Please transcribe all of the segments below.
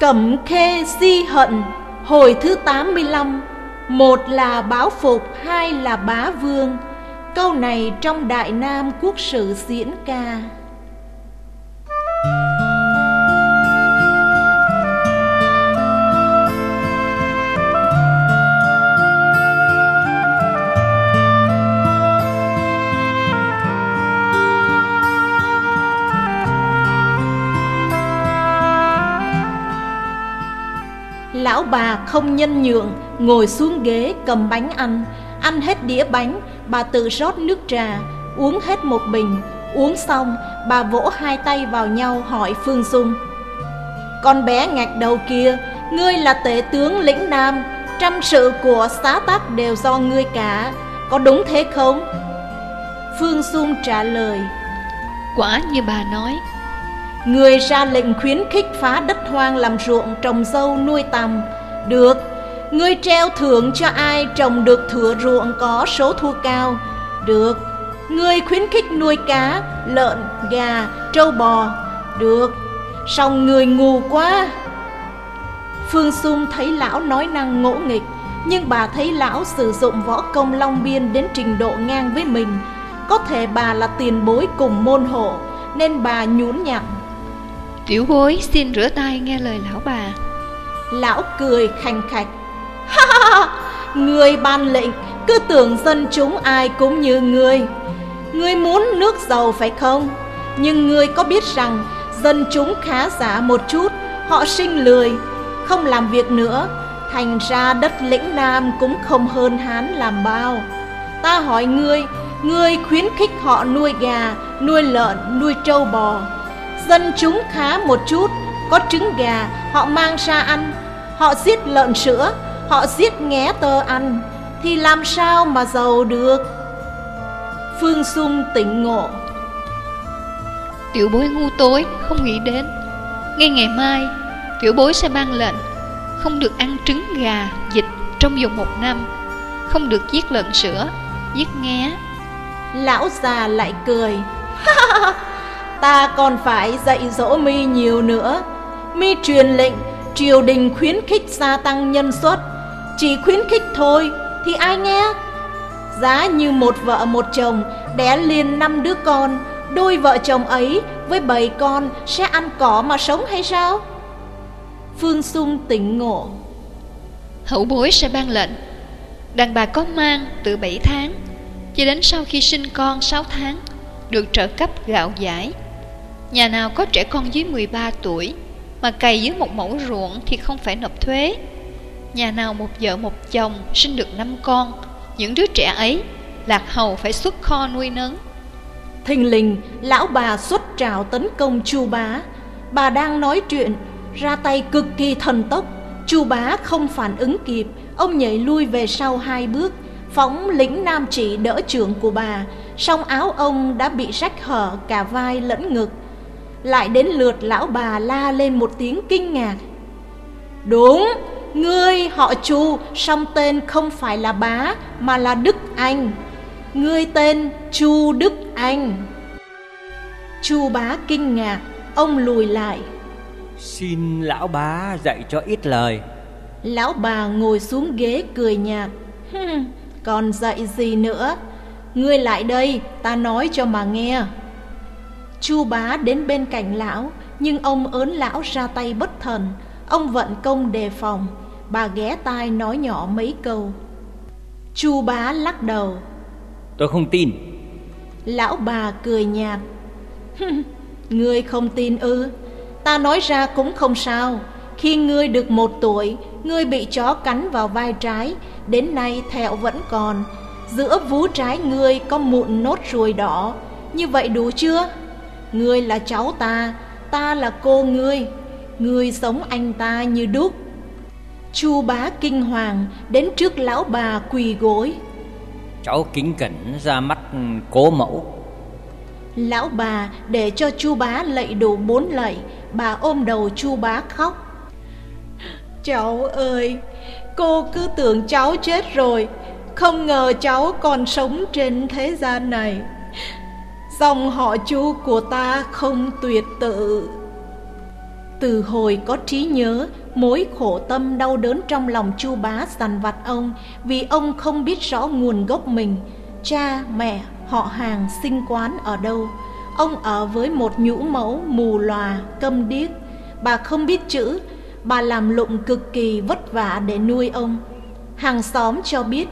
Cẩm khê di hận, Hồi thứ 85 Một là báo phục, Hai là bá vương. Câu này trong Đại Nam Quốc sử diễn ca. Lão bà không nhân nhượng, Ngồi xuống ghế cầm bánh ăn. Ăn hết đĩa bánh, Bà tự rót nước trà, Uống hết một bình. Uống xong, bà vỗ hai tay vào nhau hỏi Phương Dung. Con bé ngạch đầu kia, Ngươi là tể tướng lĩnh Nam, Trăm sự của xá tắc đều do ngươi cả. Có đúng thế không? Phương Dung trả lời. Quả như bà nói Người ra lệnh khuyến khích phá đất hoang làm ruộng trồng dâu nuôi tầm Được Ngươi treo thưởng cho ai trồng được thửa ruộng có số thu cao. Được Ngươi khuyến khích nuôi cá, lợn, gà, trâu bò. Được Xong người ngu quá. Phương Xung thấy lão nói năng ngỗ nghịch Nhưng bà thấy lão sử dụng võ công long biên đến trình độ ngang với mình. Có thể bà là tiền bối cùng môn hộ Nên bà nhún nhặn. Tiểu bối xin rửa tay nghe lời lão bà. Lão cười khanh khạch ha ha ha! Người ban lệnh cứ tưởng dân chúng ai cũng như người Người muốn nước giàu phải không? Nhưng người có biết rằng dân chúng khá giả một chút Họ sinh lười, không làm việc nữa. Thành ra đất lĩnh Nam cũng không hơn Hán làm bao. Ta hỏi ngươi, ngươi khuyến khích họ nuôi gà, nuôi lợn, nuôi trâu bò. Dân chúng khá một chút, có trứng gà, họ mang ra ăn. Họ giết lợn sữa, họ giết nghé tơ ăn. Thì làm sao mà giàu được? Phương Xung tỉnh ngộ. Tiểu bối ngu tối không nghĩ đến. Ngay ngày mai Tiểu bối sẽ ban lệnh. Không được ăn trứng gà, vịt trong vòng một năm. Không được giết lợn sữa, giết nghé. Lão già lại cười. Ta còn phải dạy dỗ mi nhiều nữa. Mi truyền lệnh, Triều đình khuyến khích gia tăng nhân suất. Chỉ khuyến khích thôi Thì ai nghe? Giá như một vợ một chồng đẻ liền năm đứa con, Đôi vợ chồng ấy với bảy con sẽ ăn cỏ mà sống hay sao? Phương xung tỉnh ngộ. Hậu bối sẽ ban lệnh. Đàn bà có mang từ 7 tháng, Cho đến sau khi sinh con 6 tháng, Được trợ cấp gạo giải. Nhà nào có trẻ con dưới 13 tuổi Mà cày dưới một mẫu ruộng thì không phải nộp thuế. Nhà nào một vợ một chồng sinh được 5 con, những đứa trẻ ấy Lạc Hầu phải xuất kho nuôi nấng. Thình lình, Lão bà xuất trào tấn công chu bá. Bà đang nói chuyện, Ra tay cực kỳ thần tốc. Chu bá không phản ứng kịp, Ông nhảy lui về sau hai bước, Phóng lĩnh nam chỉ đỡ trưởng của bà. Song áo ông đã bị rách hở cả vai lẫn ngực. Lại đến lượt lão bà la lên một tiếng kinh ngạc Đúng Ngươi họ Chu, song tên không phải là bá mà là Đức Anh. Ngươi tên Chu Đức Anh. Chu bá kinh ngạc, ông lùi lại. Xin lão bá dạy cho ít lời. Lão bà ngồi xuống ghế cười nhạt. Còn dạy gì nữa? Ngươi lại đây, ta nói cho mà nghe. Chu bá đến bên cạnh lão, nhưng ông ớn lão ra tay bất thần. Ông vận công đề phòng. Bà ghé tai nói nhỏ mấy câu. Chu bá lắc đầu. Tôi không tin. Lão bà cười nhạt. Ngươi không tin ư? Ta nói ra cũng không sao. Khi ngươi được một tuổi Ngươi bị chó cắn vào vai trái Đến nay thẹo vẫn còn. Giữa vú trái ngươi có mụn nốt ruồi đỏ. Như vậy đủ chưa Ngươi là cháu ta Ta là cô ngươi. Ngươi sống anh ta như đúc. Chu bá kinh hoàng đến trước lão bà quỳ gối. Cháu kính cẩn ra mắt cố mẫu. Lão bà để cho chu bá lạy đủ bốn lạy. Bà ôm đầu chu bá khóc. Cháu ơi Cô cứ tưởng cháu chết rồi. Không ngờ cháu còn sống trên thế gian này Dòng họ chu của ta không tuyệt tự Từ hồi có trí nhớ, mối khổ tâm đau đớn trong lòng chu bá dằn vặt ông vì ông không biết rõ nguồn gốc mình, cha, mẹ, họ hàng, sinh quán ở đâu. Ông ở với một nhũ mẫu mù lòa, câm điếc. Bà không biết chữ, bà làm lụng cực kỳ vất vả để nuôi ông. Hàng xóm cho biết,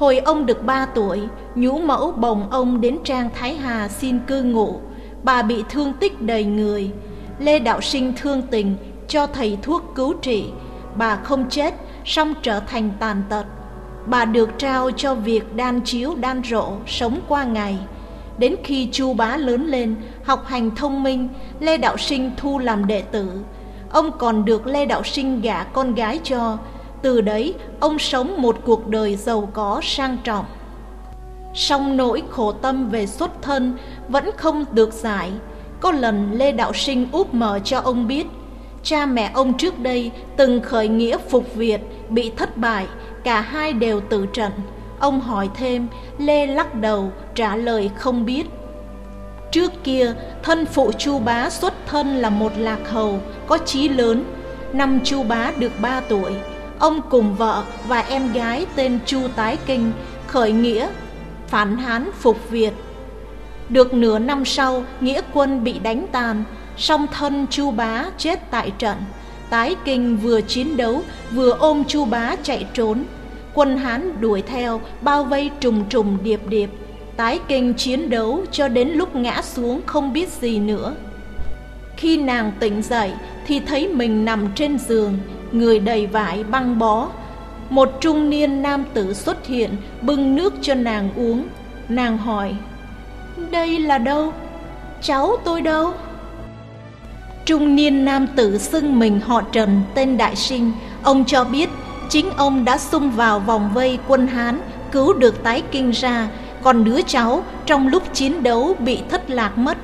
hồi ông được ba tuổi, nhũ mẫu bồng ông đến Trang Thái Hà xin cư ngụ. Bà bị thương tích đầy người. Lê Đạo Sinh thương tình, cho thầy thuốc cứu trị. Bà không chết, song trở thành tàn tật. Bà được trao cho việc đan chiếu đan rộ, sống qua ngày. Đến khi Chu Bá lớn lên, học hành thông minh, Lê Đạo Sinh thu làm đệ tử. Ông còn được Lê Đạo Sinh gả con gái cho. Từ đấy, ông sống một cuộc đời giàu có sang trọng. Song nỗi khổ tâm về xuất thân vẫn không được giải. Có lần Lê Đạo Sinh úp mở cho ông biết, cha mẹ ông trước đây từng khởi nghĩa phục Việt, bị thất bại, cả hai đều tự trận. Ông hỏi thêm, Lê lắc đầu, trả lời không biết. Trước kia, thân phụ Chu Bá xuất thân là một lạc hầu, có chí lớn. Năm Chu Bá được 3 tuổi, ông cùng vợ và em gái tên Chu Tái Kinh khởi nghĩa, phản hán phục Việt. Được nửa năm sau, nghĩa quân bị đánh tàn, song thân Chu Bá chết tại trận. Tái Kinh vừa chiến đấu, vừa ôm Chu Bá chạy trốn. Quân Hán đuổi theo, bao vây trùng trùng điệp điệp. Tái Kinh chiến đấu cho đến lúc ngã xuống không biết gì nữa. Khi nàng tỉnh dậy thì thấy mình nằm trên giường, người đầy vải băng bó. Một trung niên nam tử xuất hiện, bưng nước cho nàng uống. Nàng hỏi, đây là đâu? Cháu tôi đâu? Trung niên nam tử xưng mình họ Trần tên Đại Sinh, ông cho biết chính ông đã xung vào vòng vây quân Hán, cứu được tái kinh ra, còn đứa cháu trong lúc chiến đấu bị thất lạc mất.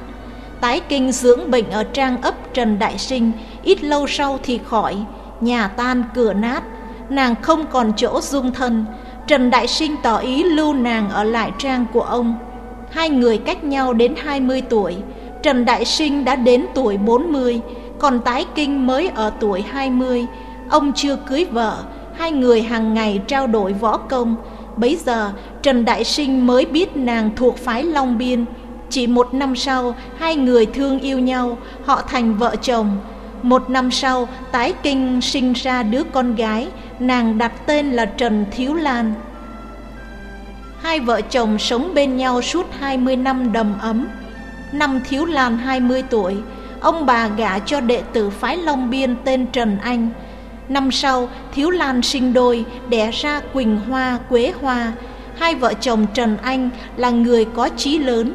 Tái kinh dưỡng bệnh ở trang ấp Trần Đại Sinh, ít lâu sau thì khỏi, nhà tan cửa nát, nàng không còn chỗ dung thân. Trần Đại Sinh tỏ ý lưu nàng ở lại trang của ông. Hai người cách nhau đến 20 tuổi, Trần Đại Sinh đã đến tuổi 40, còn Tái Kinh mới ở tuổi 20. Ông chưa cưới vợ, hai người hàng ngày trao đổi võ công. Bấy giờ Trần Đại Sinh mới biết nàng thuộc phái Long Biên. Chỉ một năm sau, hai người thương yêu nhau, họ thành vợ chồng. Một năm sau, Tái Kinh sinh ra đứa con gái, nàng đặt tên là Trần Thiếu Lan. Hai vợ chồng sống bên nhau suốt 20 năm đầm ấm. Năm Thiếu Lan 20 tuổi, ông bà gả cho đệ tử phái Long Biên tên Trần Anh. Năm sau, Thiếu Lan sinh đôi, đẻ ra Quỳnh Hoa, Quế Hoa. Hai vợ chồng Trần Anh là người có trí lớn.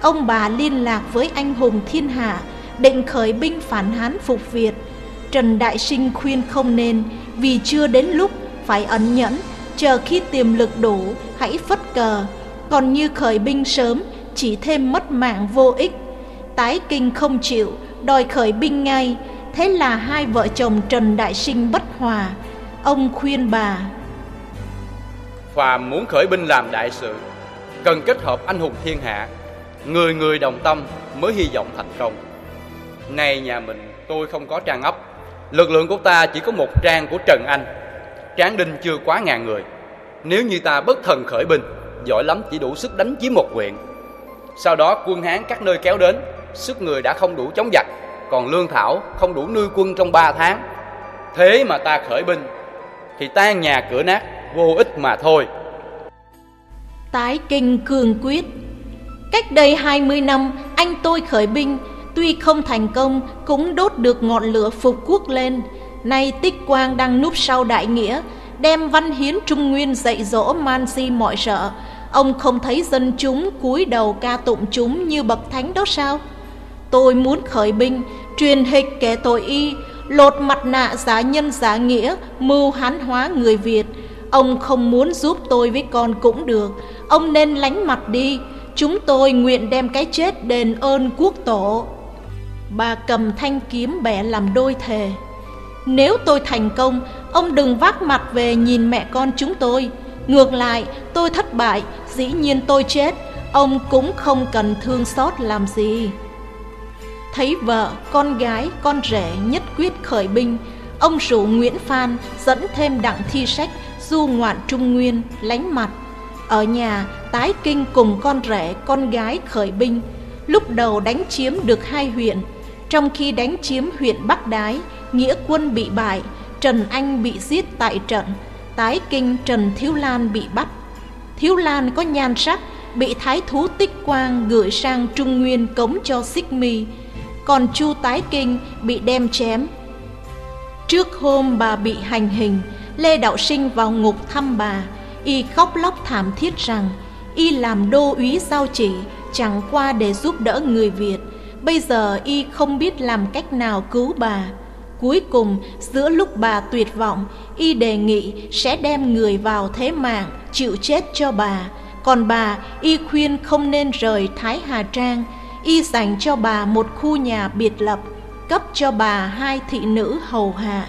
Ông bà liên lạc với anh hùng thiên hạ, định khởi binh phản hán phục Việt. Trần Đại Sinh khuyên không nên, vì chưa đến lúc phải ẩn nhẫn, chờ khi tiềm lực đủ, hãy phất cờ. Còn như khởi binh sớm, chỉ thêm mất mạng vô ích. Tái kinh không chịu, đòi khởi binh ngay, thế là hai vợ chồng Trần Đại Sinh bất hòa. Ông khuyên bà. Phàm muốn khởi binh làm đại sự, cần kết hợp anh hùng thiên hạ, người người đồng tâm mới hy vọng thành công. Nay nhà mình tôi không có trang ấp, lực lượng của ta chỉ có một trang của Trần Anh. Tráng đinh chưa quá ngàn người. Nếu như ta bất thần khởi binh, giỏi lắm chỉ đủ sức đánh chiếm một huyện sau đó quân Hán các nơi kéo đến, sức người đã không đủ chống giặc, còn lương thảo không đủ nuôi quân trong ba tháng. Thế mà ta khởi binh, thì tan nhà cửa nát, vô ích mà thôi. Tái kinh cường quyết Cách đây 20 năm, anh tôi khởi binh, tuy không thành công, cũng đốt được ngọn lửa phục quốc lên. Nay Tích Quang đang núp sau đại nghĩa, đem văn hiến Trung Nguyên dạy dỗ man si mọi sợ, Ông không thấy dân chúng cúi đầu ca tụng chúng như bậc thánh đó sao? Tôi muốn khởi binh, truyền hịch kẻ tội y, lột mặt nạ giả nhân giả nghĩa, mưu hán hóa người Việt. Ông không muốn giúp tôi với con cũng được, ông nên lánh mặt đi, chúng tôi nguyện đem cái chết đền ơn quốc tổ. Bà cầm thanh kiếm bẻ làm đôi thề. Nếu tôi thành công, ông đừng vác mặt về nhìn mẹ con chúng tôi. Ngược lại, tôi thất bại, dĩ nhiên tôi chết, ông cũng không cần thương xót làm gì. Thấy vợ, con gái, con rể nhất quyết khởi binh Ông rủ Nguyễn Phan dẫn thêm đặng thi sách du ngoạn Trung Nguyên, lánh mặt Ở nhà tái kinh cùng con rể, con gái khởi binh Lúc đầu đánh chiếm được hai huyện trong khi đánh chiếm huyện Bắc Đái, Nghĩa quân bị bại, Trần Anh bị giết tại trận, Tái kinh Trần Thiếu Lan bị bắt. Thiếu Lan có nhan sắc, Bị thái thú tích quang gửi sang Trung Nguyên cống cho xích mi. Còn Chu Tái Kinh bị đem chém. Trước hôm bà bị hành hình, Lê Đạo Sinh vào ngục thăm bà. Y khóc lóc thảm thiết rằng, Y làm đô úy giao chỉ, Chẳng qua để giúp đỡ người Việt. Bây giờ Y không biết làm cách nào cứu bà. Cuối cùng giữa lúc bà tuyệt vọng Y đề nghị sẽ đem người vào thế mạng Chịu chết cho bà. Còn bà Y khuyên không nên rời Thái Hà Trang. Y dành cho bà một khu nhà biệt lập Cấp cho bà hai thị nữ hầu hạ.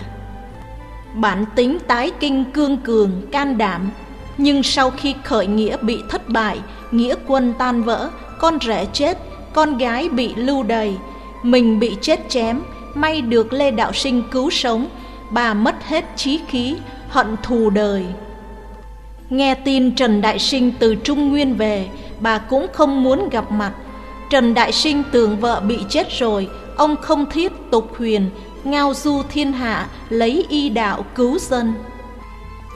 Bản tính tái kinh cương cường, can đảm. Nhưng sau khi khởi nghĩa bị thất bại Nghĩa quân tan vỡ Con rể chết con gái bị lưu đày, Mình bị chết chém, May được Lê Đạo Sinh cứu sống, Bà mất hết trí khí, Hận thù đời. Nghe tin Trần Đại Sinh từ Trung Nguyên về, Bà cũng không muốn gặp mặt. Trần Đại Sinh tưởng vợ bị chết rồi, Ông không thiết tục huyền, ngao du thiên hạ, lấy y đạo cứu dân.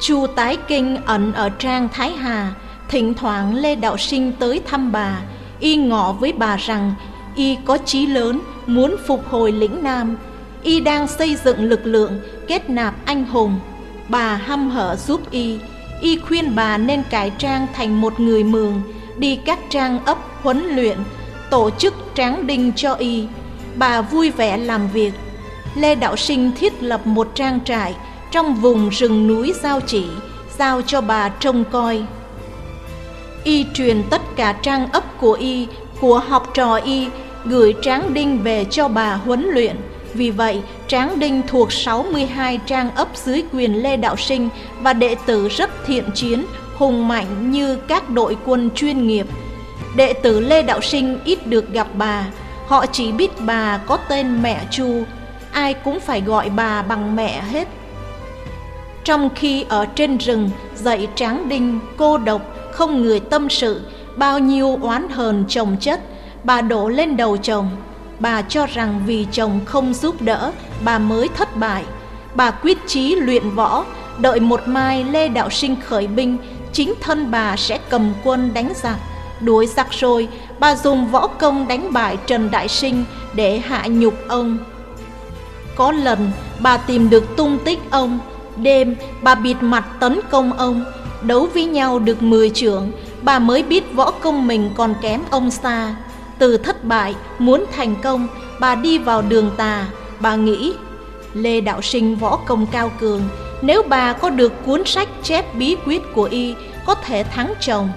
Chu tái kinh ẩn ở trang thái hà, thỉnh thoảng lê đạo sinh tới thăm bà y ngỏ với bà rằng y có chí lớn muốn phục hồi lĩnh nam. Y đang xây dựng lực lượng kết nạp anh hùng. Bà hăm hở giúp y. Y khuyên bà nên cải trang thành một người mường đi các trang ấp huấn luyện tổ chức tráng đinh cho y. Bà vui vẻ làm việc. Lê Đạo Sinh thiết lập một trang trại trong vùng rừng núi Giao Chỉ, giao cho bà trông coi. Y truyền tất cả trang ấp của Y, của học trò Y, gửi Tráng Đinh về cho bà huấn luyện. Vì vậy, Tráng Đinh thuộc 62 trang ấp dưới quyền Lê Đạo Sinh và đệ tử rất thiện chiến, hùng mạnh như các đội quân chuyên nghiệp. Đệ tử Lê Đạo Sinh ít được gặp bà, họ chỉ biết bà có tên mẹ Chu, ai cũng phải gọi bà bằng mẹ hết trong khi ở trên rừng dạy tráng đinh cô độc không người tâm sự, bao nhiêu oán hờn chồng chất, bà đổ lên đầu chồng. Bà cho rằng vì chồng không giúp đỡ, bà mới thất bại. Bà quyết chí luyện võ, đợi một mai lê đạo sinh khởi binh, chính thân bà sẽ cầm quân đánh giặc. Đuổi giặc rồi, bà dùng võ công đánh bại trần đại sinh để hạ nhục ông. Có lần bà tìm được tung tích ông, Đêm bà bịt mặt tấn công ông Đấu với nhau được 10 trưởng Bà mới biết võ công mình còn kém ông xa Từ thất bại muốn thành công Bà đi vào đường tà. Bà nghĩ Lê Đạo Sinh võ công cao cường Nếu bà có được cuốn sách chép bí quyết của y Có thể thắng chồng.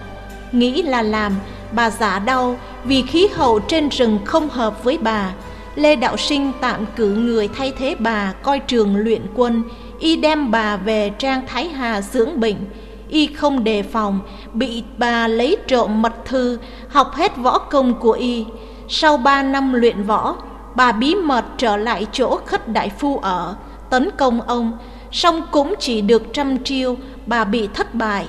Nghĩ là làm Bà giả đau vì khí hậu trên rừng không hợp với bà. Lê Đạo Sinh tạm cử người thay thế bà coi trường luyện quân, y đem bà về Trang Thái Hà dưỡng bệnh. Y không đề phòng, bị bà lấy trộm mật thư, học hết võ công của y. Sau ba năm luyện võ, bà bí mật trở lại chỗ khất đại phu ở, tấn công ông, song cũng chỉ được trăm chiêu, bà bị thất bại.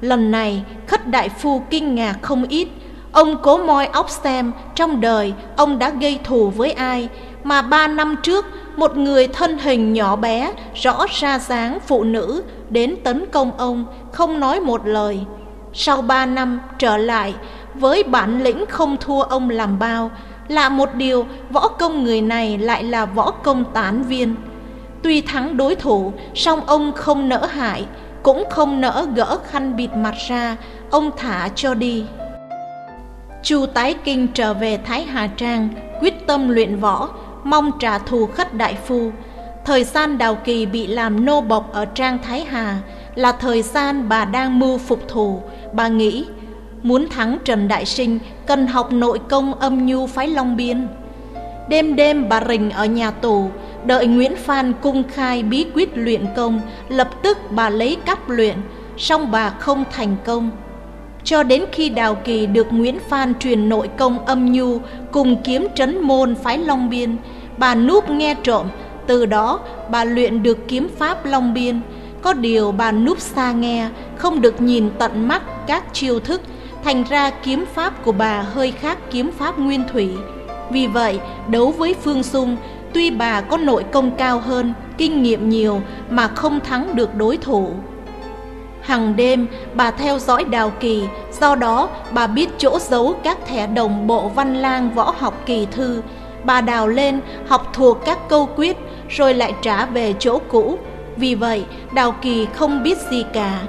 Lần này, khất đại phu kinh ngạc không ít, Ông cố moi óc xem trong đời ông đã gây thù với ai mà ba năm trước một người thân hình nhỏ bé rõ ra dáng phụ nữ đến tấn công ông không nói một lời. Sau ba năm trở lại với bản lĩnh không thua ông làm bao là một điều võ công người này lại là võ công tán viên. Tuy thắng đối thủ song ông không nỡ hại cũng không nỡ gỡ khăn bịt mặt ra ông thả cho đi. Chu Tái Kinh trở về Thái Hà Trang, quyết tâm luyện võ, mong trả thù khất đại phu. Thời gian Đào Kỳ bị làm nô bộc ở Trang Thái Hà là thời gian bà đang mưu phục thù. Bà nghĩ, muốn thắng Trần Đại Sinh cần học nội công âm nhu phái Long Biên. Đêm đêm bà rình ở nhà tù, đợi Nguyễn Phan cung khai bí quyết luyện công, lập tức bà lấy cắp luyện, song bà không thành công cho đến khi Đào Kỳ được Nguyễn Phan truyền nội công âm nhu cùng kiếm trấn môn phái Long Biên, bà núp nghe trộm, từ đó bà luyện được kiếm pháp Long Biên. Có điều bà núp xa nghe, không được nhìn tận mắt các chiêu thức, thành ra kiếm pháp của bà hơi khác kiếm pháp nguyên thủy. Vì vậy, đấu với Phương Dung, tuy bà có nội công cao hơn, kinh nghiệm nhiều mà không thắng được đối thủ. Hằng đêm bà theo dõi Đào Kỳ, do đó bà biết chỗ giấu các thẻ đồng bộ văn lang võ học kỳ thư. Bà đào lên học thuộc các câu quyết rồi lại trả về chỗ cũ. Vì vậy Đào Kỳ không biết gì cả.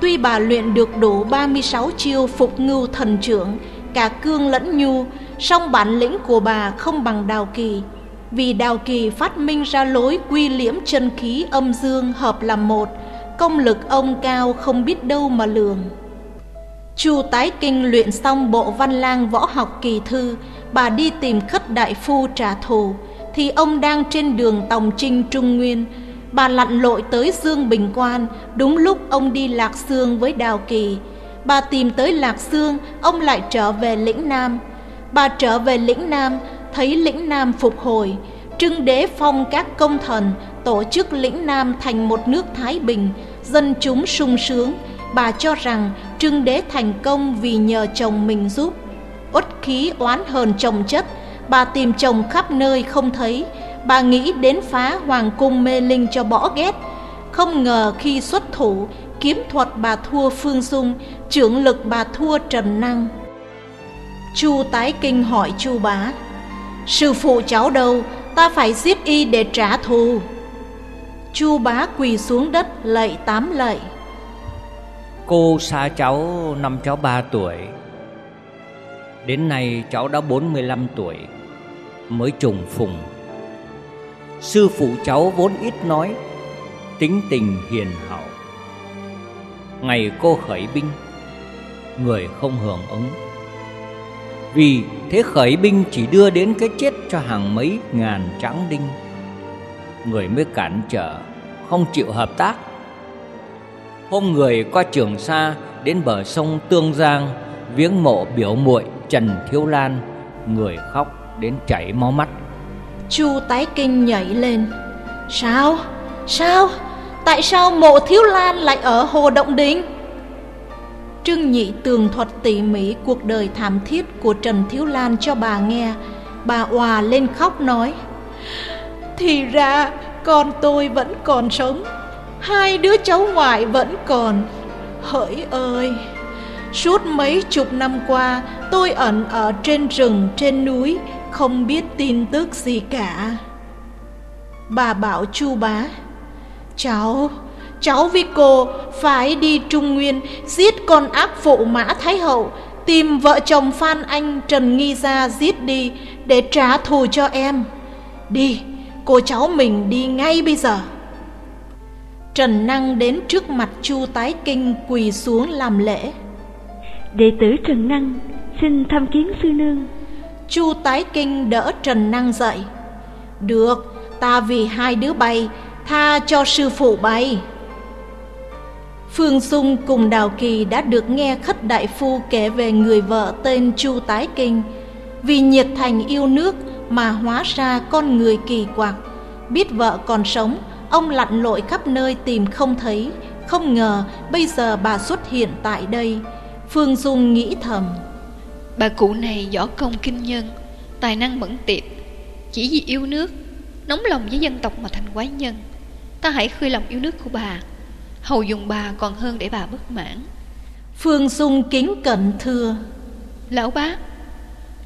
Tuy bà luyện được đủ 36 chiêu phục ngưu thần trưởng, cả cương lẫn nhu, song bản lĩnh của bà không bằng Đào Kỳ. Vì Đào Kỳ phát minh ra lối quy liễm chân khí âm dương hợp làm một, công lực ông cao không biết đâu mà lường. Chu tái kinh luyện xong bộ văn lang võ học kỳ thư, bà đi tìm khất đại phu trả thù, thì ông đang trên đường tòng trinh Trung Nguyên. Bà lặn lội tới Dương Bình Quan, đúng lúc ông đi Lạc Sương với Đào Kỳ. Bà tìm tới Lạc Sương, ông lại trở về lĩnh Nam. Bà trở về lĩnh Nam, thấy lĩnh Nam phục hồi, trưng đế phong các công thần, tổ chức lĩnh Nam thành một nước Thái Bình, dân chúng sung sướng. Bà cho rằng trưng đế thành công vì nhờ chồng mình giúp. Uất khí oán hờn chồng chất, bà tìm chồng khắp nơi không thấy. Bà nghĩ đến phá hoàng cung mê linh cho bỏ ghét. Không ngờ khi xuất thủ, kiếm thuật bà thua Phương Dung, trưởng lực bà thua Trần Năng. Chu tái kinh hỏi Chu bá, sư phụ cháu đâu, ta phải giết y để trả thù. Chu bá quỳ xuống đất lạy tám lạy. Cô xa cháu năm cháu ba tuổi. Đến nay cháu đã 45 tuổi, Mới trùng phùng. Sư phụ cháu vốn ít nói, Tính tình hiền hậu Ngày cô khởi binh, Người không hưởng ứng. Vì thế khởi binh chỉ đưa đến cái chết cho hàng mấy ngàn tráng đinh, Người mới cản trở. Không chịu hợp tác Hôm người qua Trường Sa đến bờ sông Tương Giang viếng mộ biểu muội Trần Thiếu Lan, người khóc đến chảy máu mắt. Chu tái kinh nhảy lên. Sao? Sao? Tại sao mộ Thiếu Lan lại ở Hồ Động Đình? Trương Nhị tường thuật tỉ mỉ cuộc đời thảm thiết của Trần Thiếu Lan cho bà nghe. Bà òa lên khóc nói Thì ra con tôi vẫn còn sống. Hai đứa cháu ngoại vẫn còn. Hỡi ơi Suốt mấy chục năm qua Tôi ẩn ở trên rừng, trên núi Không biết tin tức gì cả. Bà bảo chu bá Cháu, cháu với cô phải đi Trung Nguyên Giết con ác phụ Mã Thái Hậu Tìm vợ chồng Phan Anh Trần Nghi Gia giết đi Để trả thù cho em. Đi, cô cháu mình đi ngay bây giờ Trần Năng đến trước mặt Chu Tái Kinh quỳ xuống làm lễ. Đệ tử Trần Năng xin thăm kiến sư nương. Chu Tái Kinh đỡ Trần Năng dậy. Được, ta vì hai đứa bay, tha cho sư phụ bay. Phương Dung cùng Đào Kỳ đã được nghe khất đại phu kể về người vợ tên Chu Tái Kinh. Vì nhiệt thành yêu nước mà hóa ra con người kỳ quặc, biết vợ còn sống Ông lặn lội khắp nơi tìm không thấy. Không ngờ bây giờ bà xuất hiện tại đây. Phương Dung nghĩ thầm. Bà cụ này võ công kinh nhân Tài năng mẫn tiệp. Chỉ vì yêu nước Nóng lòng với dân tộc mà thành quái nhân. Ta hãy khơi lòng yêu nước của bà. Hầu dùng bà còn hơn để bà bất mãn. Phương Dung kính cẩn thưa. Lão bá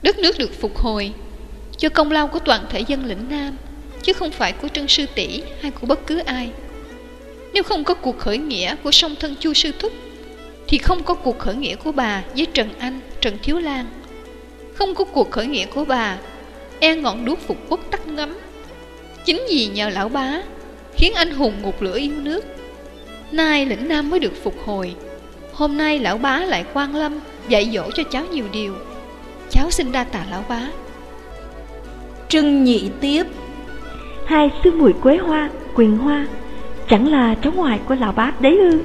Đất nước được phục hồi cho công lao của toàn thể dân lĩnh Nam chứ không phải của Trân Sư tỷ hay của bất cứ ai. Nếu không có cuộc khởi nghĩa của song thân Chu Sư Thúc, thì không có cuộc khởi nghĩa của bà với Trần Anh, Trần Thiếu Lan. Không có cuộc khởi nghĩa của bà, e ngọn đuốc phục quốc tắt ngấm. Chính vì nhờ lão bá, khiến anh hùng ngục lửa yêu nước. Nay lĩnh Nam mới được phục hồi. Hôm nay lão bá lại quan lâm, dạy dỗ cho cháu nhiều điều. Cháu xin đa tạ lão bá. Trưng nhị tiếp. Hai sư muội quế hoa quỳnh hoa chẳng là cháu ngoại của lão bá đấy ư?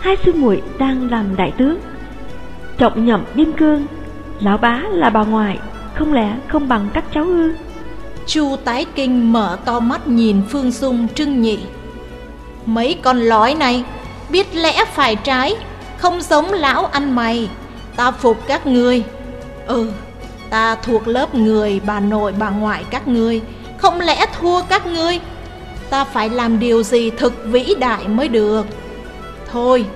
Hai sư muội đang làm đại tướng Trọng nhậm biên cương Lão bá là bà ngoại Không lẽ không bằng các cháu ư? Chu tái kinh mở to mắt nhìn Phương Dung trưng nhị. Mấy con lói này Biết lẽ phải trái Không giống lão ăn mày Ta phục các ngươi. Ừ Ta thuộc lớp người bà nội bà ngoại các ngươi. Không lẽ thua các ngươi? Ta phải làm điều gì thực vĩ đại mới được? Thôi,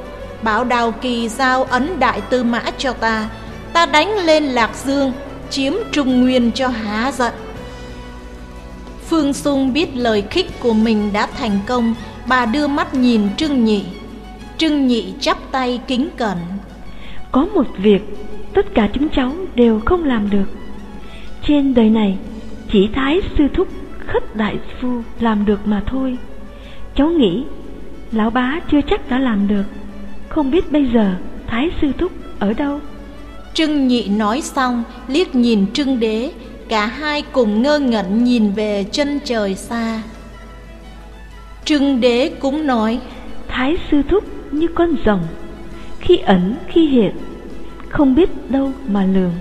Bảo đào kỳ giao ấn đại tư mã cho ta. Ta đánh lên Lạc Dương, Chiếm Trung Nguyên cho há giận. Phương Sung biết lời khích của mình đã thành công. Bà đưa mắt nhìn Trưng Nhị. Trưng Nhị chắp tay kính cẩn. Có một việc tất cả chúng cháu đều không làm được. Trên đời này chỉ Thái Sư Thúc Khất Đại Phu làm được mà thôi. Cháu nghĩ Lão bá chưa chắc đã làm được. Không biết bây giờ Thái Sư Thúc ở đâu? Trưng Nhị nói xong liếc nhìn Trưng Đế Cả hai cùng ngơ ngẩn nhìn về chân trời xa. Trưng Đế cũng nói Thái Sư Thúc như con rồng Khi ẩn khi hiện không biết đâu mà lường.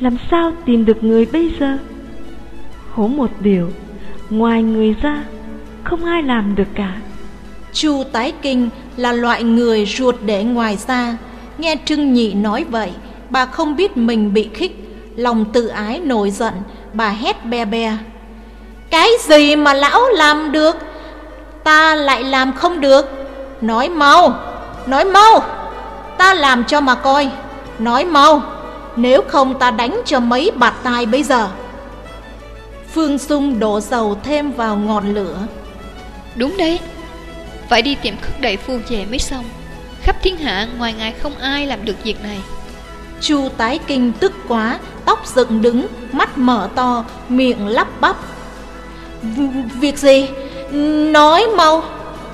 Làm sao tìm được người bây giờ? Hố một điều, Ngoài người ra, Không ai làm được cả. Chu Tái Kinh là loại người ruột để ngoài xa Nghe Trưng Nhị nói vậy, Bà không biết mình bị khích, Lòng tự ái nổi giận, Bà hét be be. Cái gì mà lão làm được? Ta lại làm không được. Nói mau Nói mau, Ta làm cho mà coi. Nói mau Nếu không ta đánh cho mấy bạt tai bây giờ. Phương Dung đổ dầu thêm vào ngọn lửa. Đúng đấy Phải đi tìm khất đại phu về mới xong. Khắp thiên hạ ngoài ngài không ai làm được việc này. Chu tái kinh tức quá Tóc dựng đứng Mắt mở to Miệng lắp bắp. Việc gì? Nói mau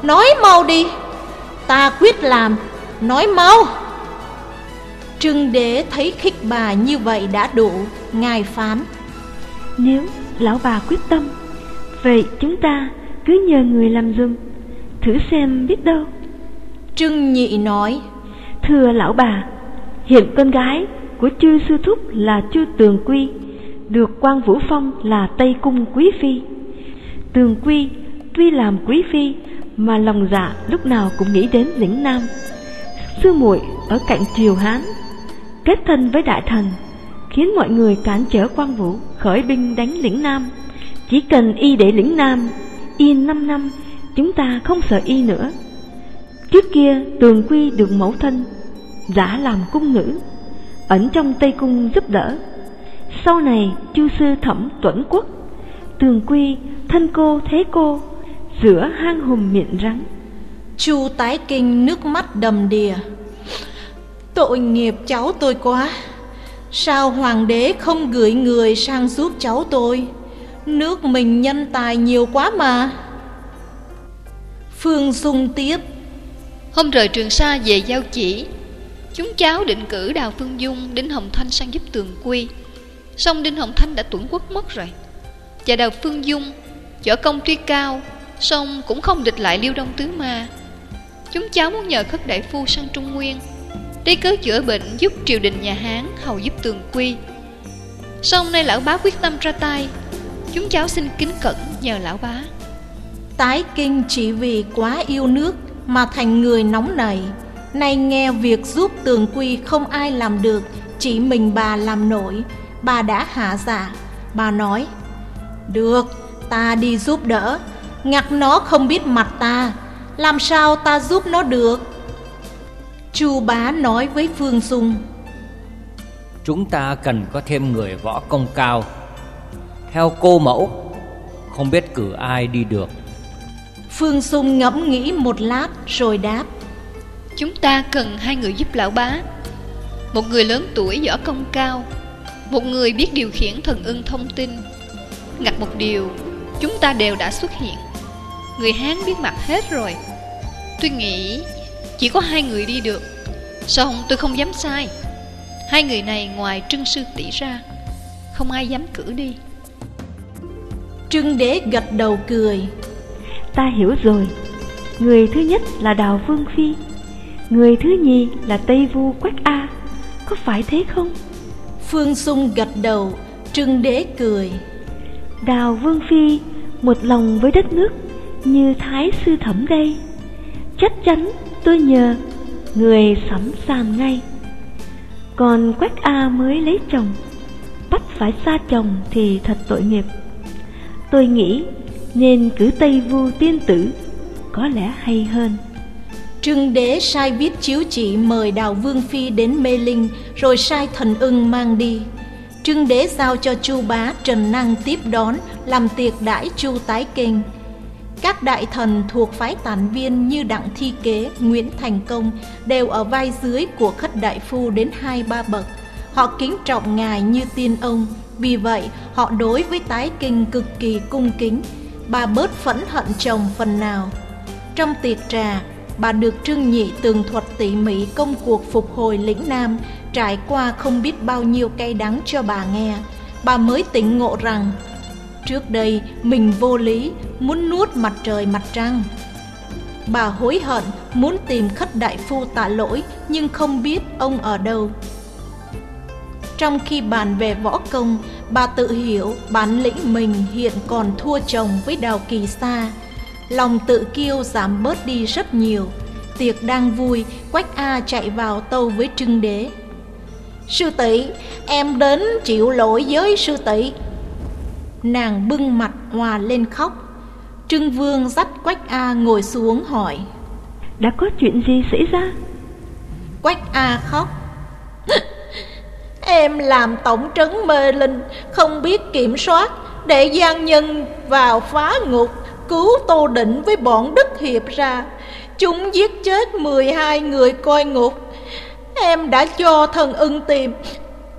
Nói mau đi. Ta quyết làm Nói mau Trưng đế thấy khích bà như vậy đã đủ Ngài phán. Nếu lão bà quyết tâm Vậy chúng ta cứ nhờ người làm dùm Thử xem biết đâu. Trưng nhị nói Thưa lão bà Hiện con gái của chư sư thúc là chư tường quy Được quan vũ phong là Tây Cung Quý Phi. Tường quy tuy làm Quý Phi Mà lòng dạ lúc nào cũng nghĩ đến lĩnh Nam. Sư muội ở cạnh triều Hán Kết thân với đại thần, Khiến mọi người cản trở quan vũ, Khởi binh đánh lĩnh Nam. Chỉ cần y để lĩnh Nam Yên 5 năm, Chúng ta không sợ y nữa. Trước kia, tường quy được mẫu thân, Giả làm cung nữ, Ẩn trong Tây Cung giúp đỡ. Sau này, chu sư thẩm tuẩn quốc, Tường quy, thân cô, thế cô, Giữa hang hùm miệng rắn. Chu tái kinh nước mắt đầm đìa. Tội nghiệp cháu tôi quá. Sao hoàng đế không gửi người sang giúp cháu tôi? Nước mình nhân tài nhiều quá mà. Phương Dung tiếp. Hôm rời Trường Sa về giao chỉ, Chúng cháu định cử Đào Phương Dung, Đinh Hồng Thanh sang giúp tường quy. Xong Đinh Hồng Thanh đã tuẩn quốc mất rồi. Và Đào Phương Dung, Võ công tuy cao Xong cũng không địch lại Liêu Đông Tứ Ma. Chúng cháu muốn nhờ khất đại phu sang Trung Nguyên. Để cớ chữa bệnh giúp triều đình nhà Hán Hầu giúp tường quy. Xong nay lão bá quyết tâm ra tay, Chúng cháu xin kính cẩn nhờ lão bá. Tái kinh chỉ vì quá yêu nước Mà thành người nóng nảy. Nay nghe việc giúp tường quy không ai làm được, Chỉ mình bà làm nổi. Bà đã hạ dạ. Bà nói, Được, ta đi giúp đỡ. Ngặt nó không biết mặt ta. Làm sao ta giúp nó được? Chu bá nói với Phương Dung Chúng ta cần có thêm người võ công cao. Theo cô mẫu Không biết cử ai đi được. Phương Dung ngẫm nghĩ một lát rồi đáp Chúng ta cần hai người giúp lão bá. Một người lớn tuổi võ công cao Một người biết điều khiển thần ưng thông tin. Ngặt một điều Chúng ta đều đã xuất hiện. Người Hán biết mặt hết rồi. Tôi nghĩ Chỉ có hai người đi được. Xong tôi không dám sai? Hai người này ngoài trưng sư tỷ ra Không ai dám cử đi. Trưng đế gật đầu cười. Ta hiểu rồi. Người thứ nhất là Đào Vương Phi. Người thứ nhì là Tây Vu Quách A. Có phải thế không? Phương Dung gật đầu, trưng đế cười. Đào Vương Phi một lòng với đất nước như Thái Sư Thẩm đây. Chắc chắn tôi nhờ người sắm sàn ngay. Còn Quách A mới lấy chồng, bắt phải xa chồng thì thật tội nghiệp. Tôi nghĩ nên cử Tây Vu tiên tử có lẽ hay hơn. Trưng đế sai viết chiếu chỉ mời Đào Vương Phi đến Mê Linh rồi sai thần ưng mang đi. Trưng đế giao cho Chu Bá Trần Năng tiếp đón làm tiệc đãi Chu Tái Kinh. Các đại thần thuộc phái tản viên như Đặng Thi Kế, Nguyễn Thành Công đều ở vai dưới của khất đại phu đến hai ba bậc. Họ kính trọng ngài như tiên ông, vì vậy họ đối với tái kinh cực kỳ cung kính. Bà bớt phẫn hận chồng phần nào. Trong tiệc trà, bà được Trương Nhị tường thuật tỉ mỉ công cuộc phục hồi lĩnh Nam, trải qua không biết bao nhiêu cay đắng cho bà nghe. Bà mới tỉnh ngộ rằng Trước đây, mình vô lý, Muốn nuốt mặt trời mặt trăng. Bà hối hận, muốn tìm khất đại phu tạ lỗi, Nhưng không biết ông ở đâu. Trong khi bàn về võ công, Bà tự hiểu bản lĩnh mình hiện còn thua chồng với đào kỳ sa. Lòng tự kiêu giảm bớt đi rất nhiều. Tiệc đang vui, Quách A chạy vào tâu với trưng đế. Sư tỷ, em đến chịu lỗi với sư tỷ Nàng bưng mặt hòa lên khóc. Trưng Vương dắt Quách A ngồi xuống hỏi. Đã có chuyện gì xảy ra? Quách A khóc. Em làm tổng trấn mê linh Không biết kiểm soát Để gian nhân vào phá ngục Cứu Tô Định với bọn Đức Hiệp ra. Chúng giết chết 12 người coi ngục. Em đã cho thần ưng tìm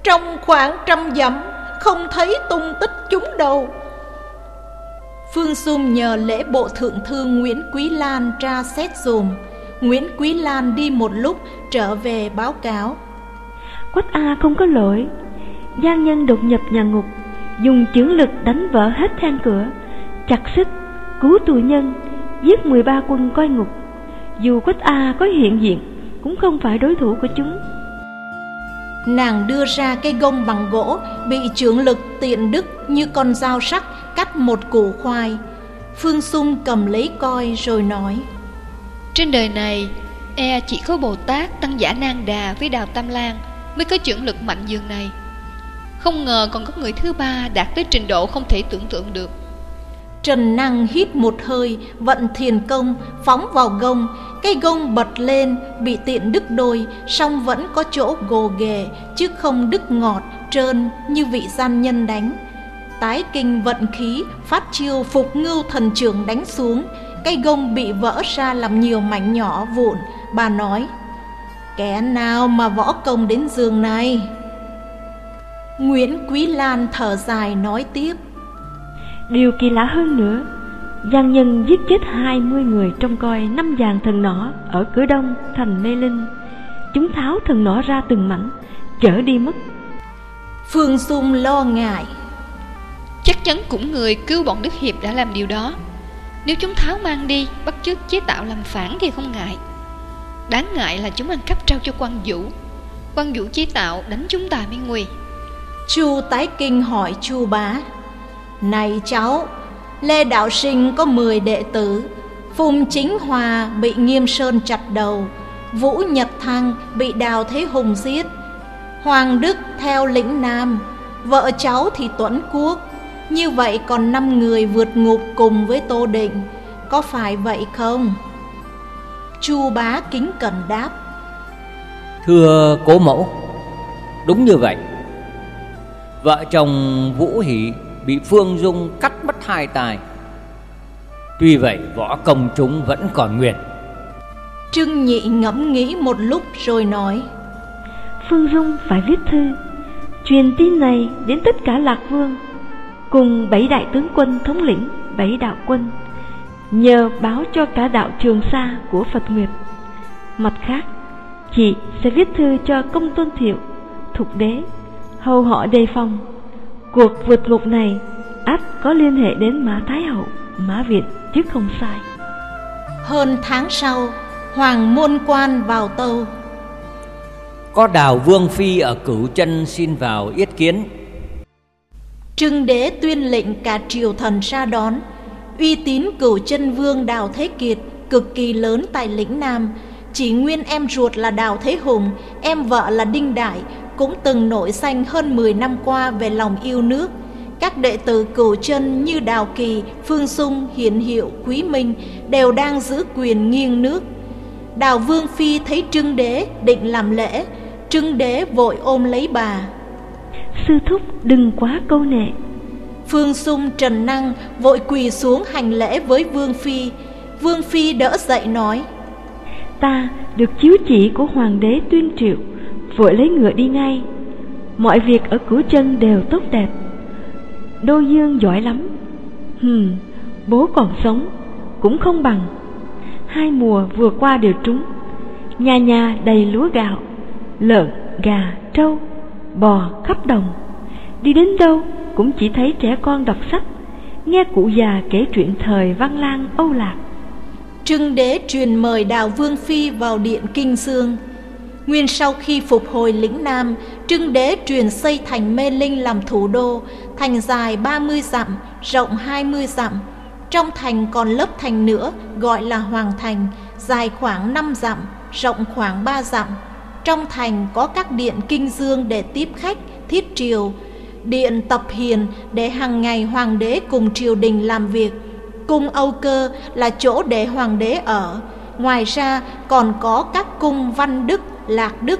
Trong khoảng trăm dặm không thấy tung tích chúng đâu. Phương Dung nhờ lễ bộ thượng thư Nguyễn Quý Lan tra xét dùm. Nguyễn Quý Lan đi một lúc trở về báo cáo. Quách A không có lỗi. Giang nhân đột nhập nhà ngục Dùng chưởng lực đánh vỡ hết then cửa Chặt xích, cứu tù nhân Giết 13 quân coi ngục. Dù Quách A có hiện diện Cũng không phải đối thủ của chúng. Nàng đưa ra cây gông bằng gỗ Bị trưởng lực tiện đức như con dao sắc Cắt một củ khoai Phương Sung cầm lấy coi rồi nói Trên đời này E chỉ có Bồ Tát Tăng Giả Nang Đà với Đào Tam Lan Mới có trưởng lực mạnh dường này Không ngờ còn có người thứ ba Đạt tới trình độ không thể tưởng tượng được Trần Năng hít một hơi, vận thiền công, phóng vào gông. Cây gông bật lên, bị tiện đứt đôi, song vẫn có chỗ gồ ghề, chứ không đứt ngọt, trơn như vị gian nhân đánh. Tái kinh vận khí, phát chiêu phục ngưu thần trưởng đánh xuống. Cây gông bị vỡ ra làm nhiều mảnh nhỏ vụn. Bà nói, kẻ nào mà võ công đến giường này? Nguyễn Quý Lan thở dài nói tiếp. Điều kỳ lạ hơn nữa Giang nhân giết chết 20 người trong coi năm dàn thần nỏ ở cửa đông thành Mê Linh. Chúng tháo thần nỏ ra từng mảnh, chở đi mất. Phương Dung lo ngại. Chắc chắn cũng người cứu bọn Đức Hiệp đã làm điều đó. Nếu chúng tháo mang đi, bắt chước chế tạo làm phản thì không ngại. Đáng ngại là chúng ăn cắp trao cho quan vũ. Quan vũ chế tạo đánh chúng ta mới nguy. Chu tái kinh hỏi Chu bá. Này cháu, Lê Đạo Sinh có 10 đệ tử, Phùng Chính Hòa bị Nghiêm Sơn chặt đầu, Vũ Nhật Thăng bị Đào Thế Hùng giết, Hoàng Đức theo lĩnh Nam, vợ cháu thì Tuấn Quốc. Như vậy còn 5 người vượt ngục cùng với Tô Định, có phải vậy không? Chu bá kính cẩn đáp. Thưa cố mẫu, đúng như vậy. Vợ chồng Vũ Hỷ bị Phương Dung cắt mất hai tài. Tuy vậy võ công chúng vẫn còn nguyên. Trưng Nhị ngẫm nghĩ một lúc rồi nói Phương Dung phải viết thư Truyền tin này đến tất cả Lạc Vương Cùng bảy đại tướng quân thống lĩnh bảy đạo quân Nhờ báo cho cả đạo Trường Sa của Phật Nguyệt Mặt khác Chị sẽ viết thư cho công tôn thiệu Thục đế Hầu họ đề phòng Cuộc vượt ngục này ắt có liên hệ đến Mã Thái Hậu, Mã Việt chứ không sai. Hơn tháng sau, Hoàng Môn Quan vào tâu. Có đào vương phi ở cửu chân xin vào yết kiến Trưng đế tuyên lệnh cả triều thần ra đón Uy tín cửu chân vương Đào Thế Kiệt cực kỳ lớn tại lĩnh Nam Chỉ nguyên em ruột là Đào Thế Hùng Em vợ là Đinh Đại Cũng từng nổi danh hơn 10 năm qua về lòng yêu nước các đệ tử cửu chân như Đào Kỳ, Phương Sung, Hiển Hiệu, Quý Minh đều đang giữ quyền nghiêng nước. Đào Vương Phi thấy trưng đế định làm lễ, trưng đế vội ôm lấy bà. Sư thúc đừng quá câu nệ. Phương Sung trần năng vội quỳ xuống hành lễ với Vương Phi. Vương Phi đỡ dậy nói. Ta được chiếu chỉ của Hoàng đế tuyên triệu, vội lấy ngựa đi ngay. Mọi việc ở cửu chân đều tốt đẹp Đô Dương giỏi lắm. Hừm, bố còn sống Cũng không bằng. Hai mùa vừa qua đều trúng. Nhà nhà đầy lúa gạo Lợn, gà, trâu Bò khắp đồng. Đi đến đâu cũng chỉ thấy trẻ con đọc sách Nghe cụ già kể chuyện thời văn lang Âu Lạc. Trưng đế truyền mời Đào Vương Phi vào điện Kinh Dương Nguyên sau khi phục hồi lĩnh Nam, Trưng Đế truyền xây thành Mê Linh làm thủ đô, thành dài 30 dặm, rộng 20 dặm. Trong thành còn lớp thành nữa gọi là Hoàng Thành, dài khoảng 5 dặm, rộng khoảng 3 dặm. Trong thành có các điện kinh dương để tiếp khách, thiết triều, điện tập hiền để hàng ngày hoàng đế cùng triều đình làm việc. Cung Âu Cơ là chỗ để hoàng đế ở. Ngoài ra còn có các cung văn đức Lạc Đức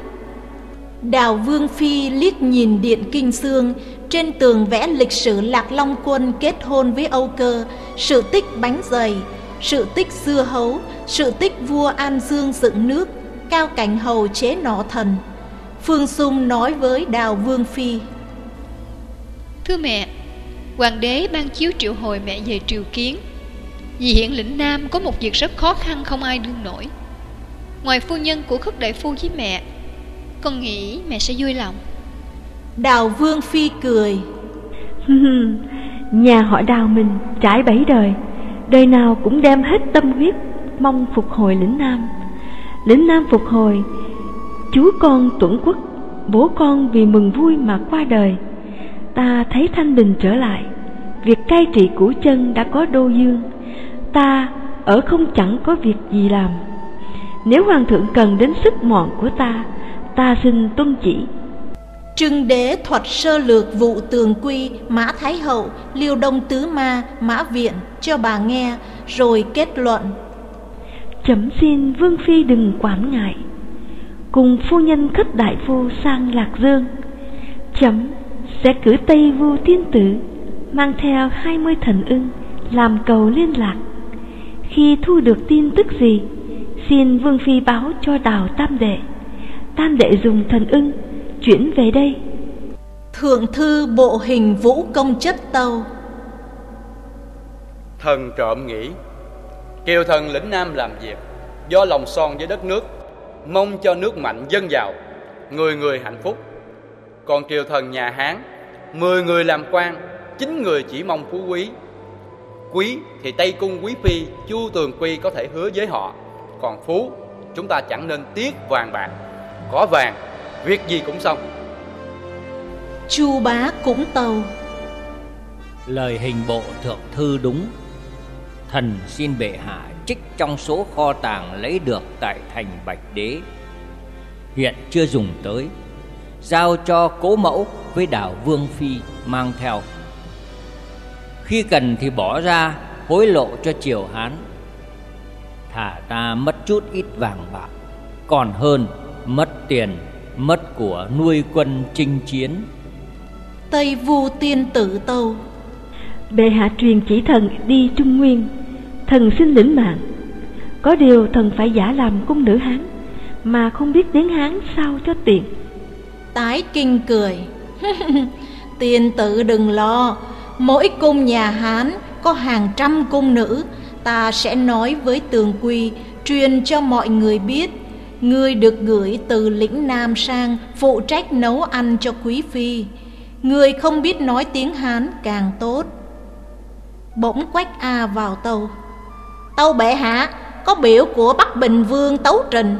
Đào Vương Phi liếc nhìn điện Kinh Sương. Trên tường vẽ lịch sử Lạc Long Quân kết hôn với Âu Cơ. Sự tích bánh dày, sự tích dưa hấu Sự tích vua An Dương dựng nước Cao cảnh hầu chế nọ thần. Phương Sung nói với Đào Vương Phi. Thưa mẹ, Hoàng đế ban chiếu triệu hồi mẹ về triều kiến. Vì hiện lĩnh Nam có một việc rất khó khăn không ai đương nổi. Ngoài phu nhân của khất đại phu với mẹ con nghĩ mẹ sẽ vui lòng. Đào Vương Phi cười. Nhà họ đào mình trải bảy đời Đời nào cũng đem hết tâm huyết Mong phục hồi lĩnh Nam. Lĩnh Nam phục hồi Chú con tuẩn quốc Bố con vì mừng vui mà qua đời. Ta thấy thanh bình trở lại Việc cai trị củ chân đã có đô dương. Ta ở không chẳng có việc gì làm. Nếu hoàng thượng cần đến sức mọn của ta Ta xin tuân chỉ. Trưng đế thuật sơ lược vụ tường quy Mã Thái Hậu, Liêu Đông Tứ Ma, Mã Viện cho bà nghe Rồi kết luận. Chấm xin Vương Phi đừng quản ngại. Cùng phu nhân khất đại phu sang Lạc Dương. Chấm sẽ cử Tây Vu Tiên Tử Mang theo hai mươi thần ưng Làm cầu liên lạc. Khi thu được tin tức gì Xin Vương Phi báo cho Đào Tam Đệ Tam Đệ dùng thần ưng Chuyển về đây. Thượng thư bộ hình vũ công chất tâu. Thần trộm nghĩ Kiều thần lĩnh Nam làm việc Do lòng son với đất nước Mong cho nước mạnh dân giàu Người người hạnh phúc. Còn triều thần nhà Hán Mười người làm quan Chín người chỉ mong phú quý. Quý thì Tây Cung Quý Phi Chu Tường Quy có thể hứa với họ còn phú chúng ta chẳng nên tiếc vàng bạc có vàng việc gì cũng xong. Chu bá cũng tàu lời hình bộ thượng thư đúng. Thần xin bệ hạ trích trong số kho tàng lấy được tại thành bạch đế. Hiện chưa dùng tới. Giao cho cố mẫu với đảo vương phi mang theo. Khi cần thì bỏ ra hối lộ cho triều hán. Thả ta mất chút ít vàng bạc còn hơn mất tiền mất của nuôi quân chinh chiến. Tây vu tiên tử tâu. Bệ hạ truyền chỉ thần đi trung nguyên thần xin lĩnh mạng. Có điều thần phải giả làm cung nữ hán mà không biết tiếng hán sao cho tiện. Tái kinh cười. cười tiên tử đừng lo mỗi cung nhà hán có hàng trăm cung nữ ta sẽ nói với tường quy truyền cho mọi người biết ngươi được gửi từ lĩnh nam sang phụ trách nấu ăn cho quý phi người không biết nói tiếng hán càng tốt bỗng quách a vào tàu. Tàu bệ hạ có biểu của bắc bình vương tấu trình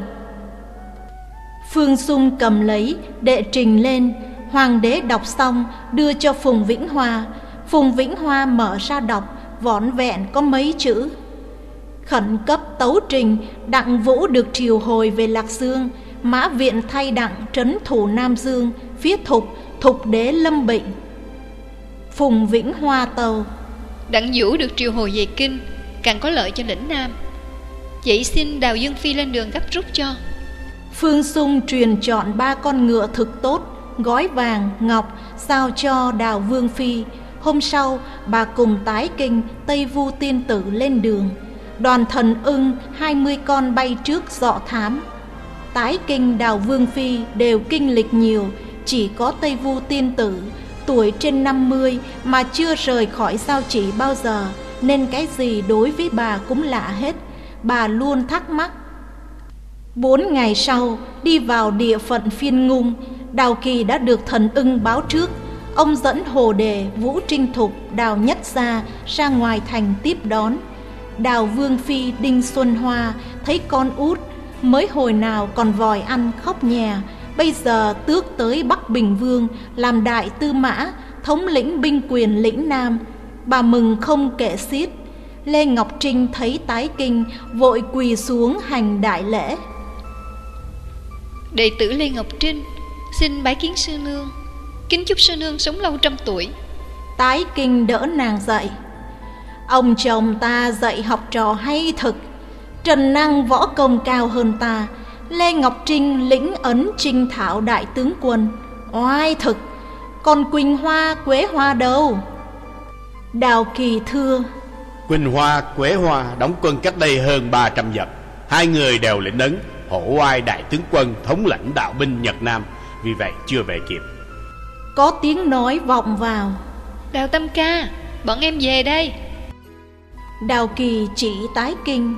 Phương xung cầm lấy, đệ trình lên, hoàng đế đọc xong đưa cho Phùng Vĩnh Hoa. Phùng Vĩnh Hoa mở ra đọc, vỏn vẹn có mấy chữ. Khẩn cấp tấu trình, Đặng Vũ được triều hồi về Lạc Dương, Mã Viện thay Đặng trấn thủ Nam Dương, phía Thục, Thục đế lâm bệnh. Phùng Vĩnh Hoa tàu Đặng Vũ được triều hồi về Kinh, càng có lợi cho lĩnh Nam. Vậy xin Đào Dương Phi lên đường gấp rút cho. Phương Sung truyền chọn ba con ngựa thực tốt, gói vàng, ngọc, giao cho Đào Vương Phi. Hôm sau, bà cùng tái kinh Tây Vu Tiên Tử lên đường. Đoàn thần ưng hai mươi con bay trước dọ thám. Tái kinh Đào Vương Phi đều kinh lịch nhiều, chỉ có Tây Vu Tiên Tử tuổi trên 50 mà chưa rời khỏi sao chỉ bao giờ, nên cái gì đối với bà cũng lạ hết. Bà luôn thắc mắc Bốn ngày sau, đi vào địa phận phiên ngung, Đào Kỳ đã được thần ưng báo trước. Ông dẫn Hồ Đề, Vũ Trinh Thục, Đào Nhất Gia ra ngoài thành tiếp đón. Đào Vương Phi Đinh Xuân Hoa thấy con út, mới hồi nào còn vòi ăn khóc nhà, bây giờ tước tới Bắc Bình Vương làm đại tư mã, thống lĩnh binh quyền lĩnh Nam. Bà mừng không kể xiết. Lê Ngọc Trinh thấy tái kinh, vội quỳ xuống hành đại lễ. Đệ tử Lê Ngọc Trinh Xin bái kiến sư nương Kính chúc sư nương sống lâu trăm tuổi Tái kinh đỡ nàng dậy Ông chồng ta dạy học trò hay thực. Trần năng võ công cao hơn ta. Lê Ngọc Trinh lĩnh ấn trinh thảo đại tướng quân. Oai thực. Còn Quỳnh Hoa Quế Hoa đâu? Đào Kỳ thưa. Quỳnh Hoa Quế Hoa đóng quân cách đây hơn 300 dặm. Hai người đều lĩnh ấn hổ oai đại tướng quân thống lãnh đạo binh Nhật Nam. Vì vậy chưa về kịp. Có tiếng nói vọng vào. Đào Tâm Ca, bọn em về đây Đào Kỳ chỉ tái kinh.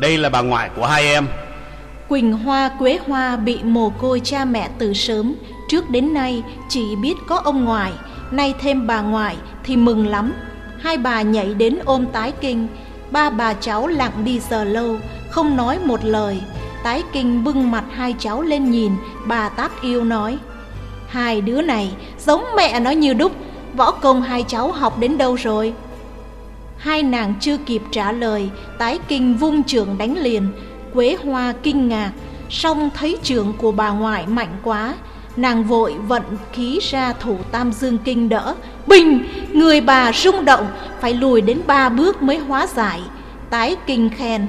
Đây là bà ngoại của hai em. Quỳnh Hoa Quế Hoa bị mồ côi cha mẹ từ sớm. Trước đến nay chỉ biết có ông ngoại. Nay thêm bà ngoại thì mừng lắm. Hai bà nhảy đến ôm tái kinh. Ba bà cháu lặng đi giờ lâu Không nói một lời. Tái kinh bưng mặt hai cháu lên nhìn. Bà tát yêu nói Hai đứa này giống mẹ nó như đúc. Võ công hai cháu học đến đâu rồi Hai nàng chưa kịp trả lời Tái kinh vung trường đánh liền Quế hoa kinh ngạc. Song thấy trường của bà ngoại mạnh quá Nàng vội vận khí ra thủ tam dương kinh đỡ. Bình, người bà rung động Phải lùi đến ba bước mới hóa giải. Tái kinh khen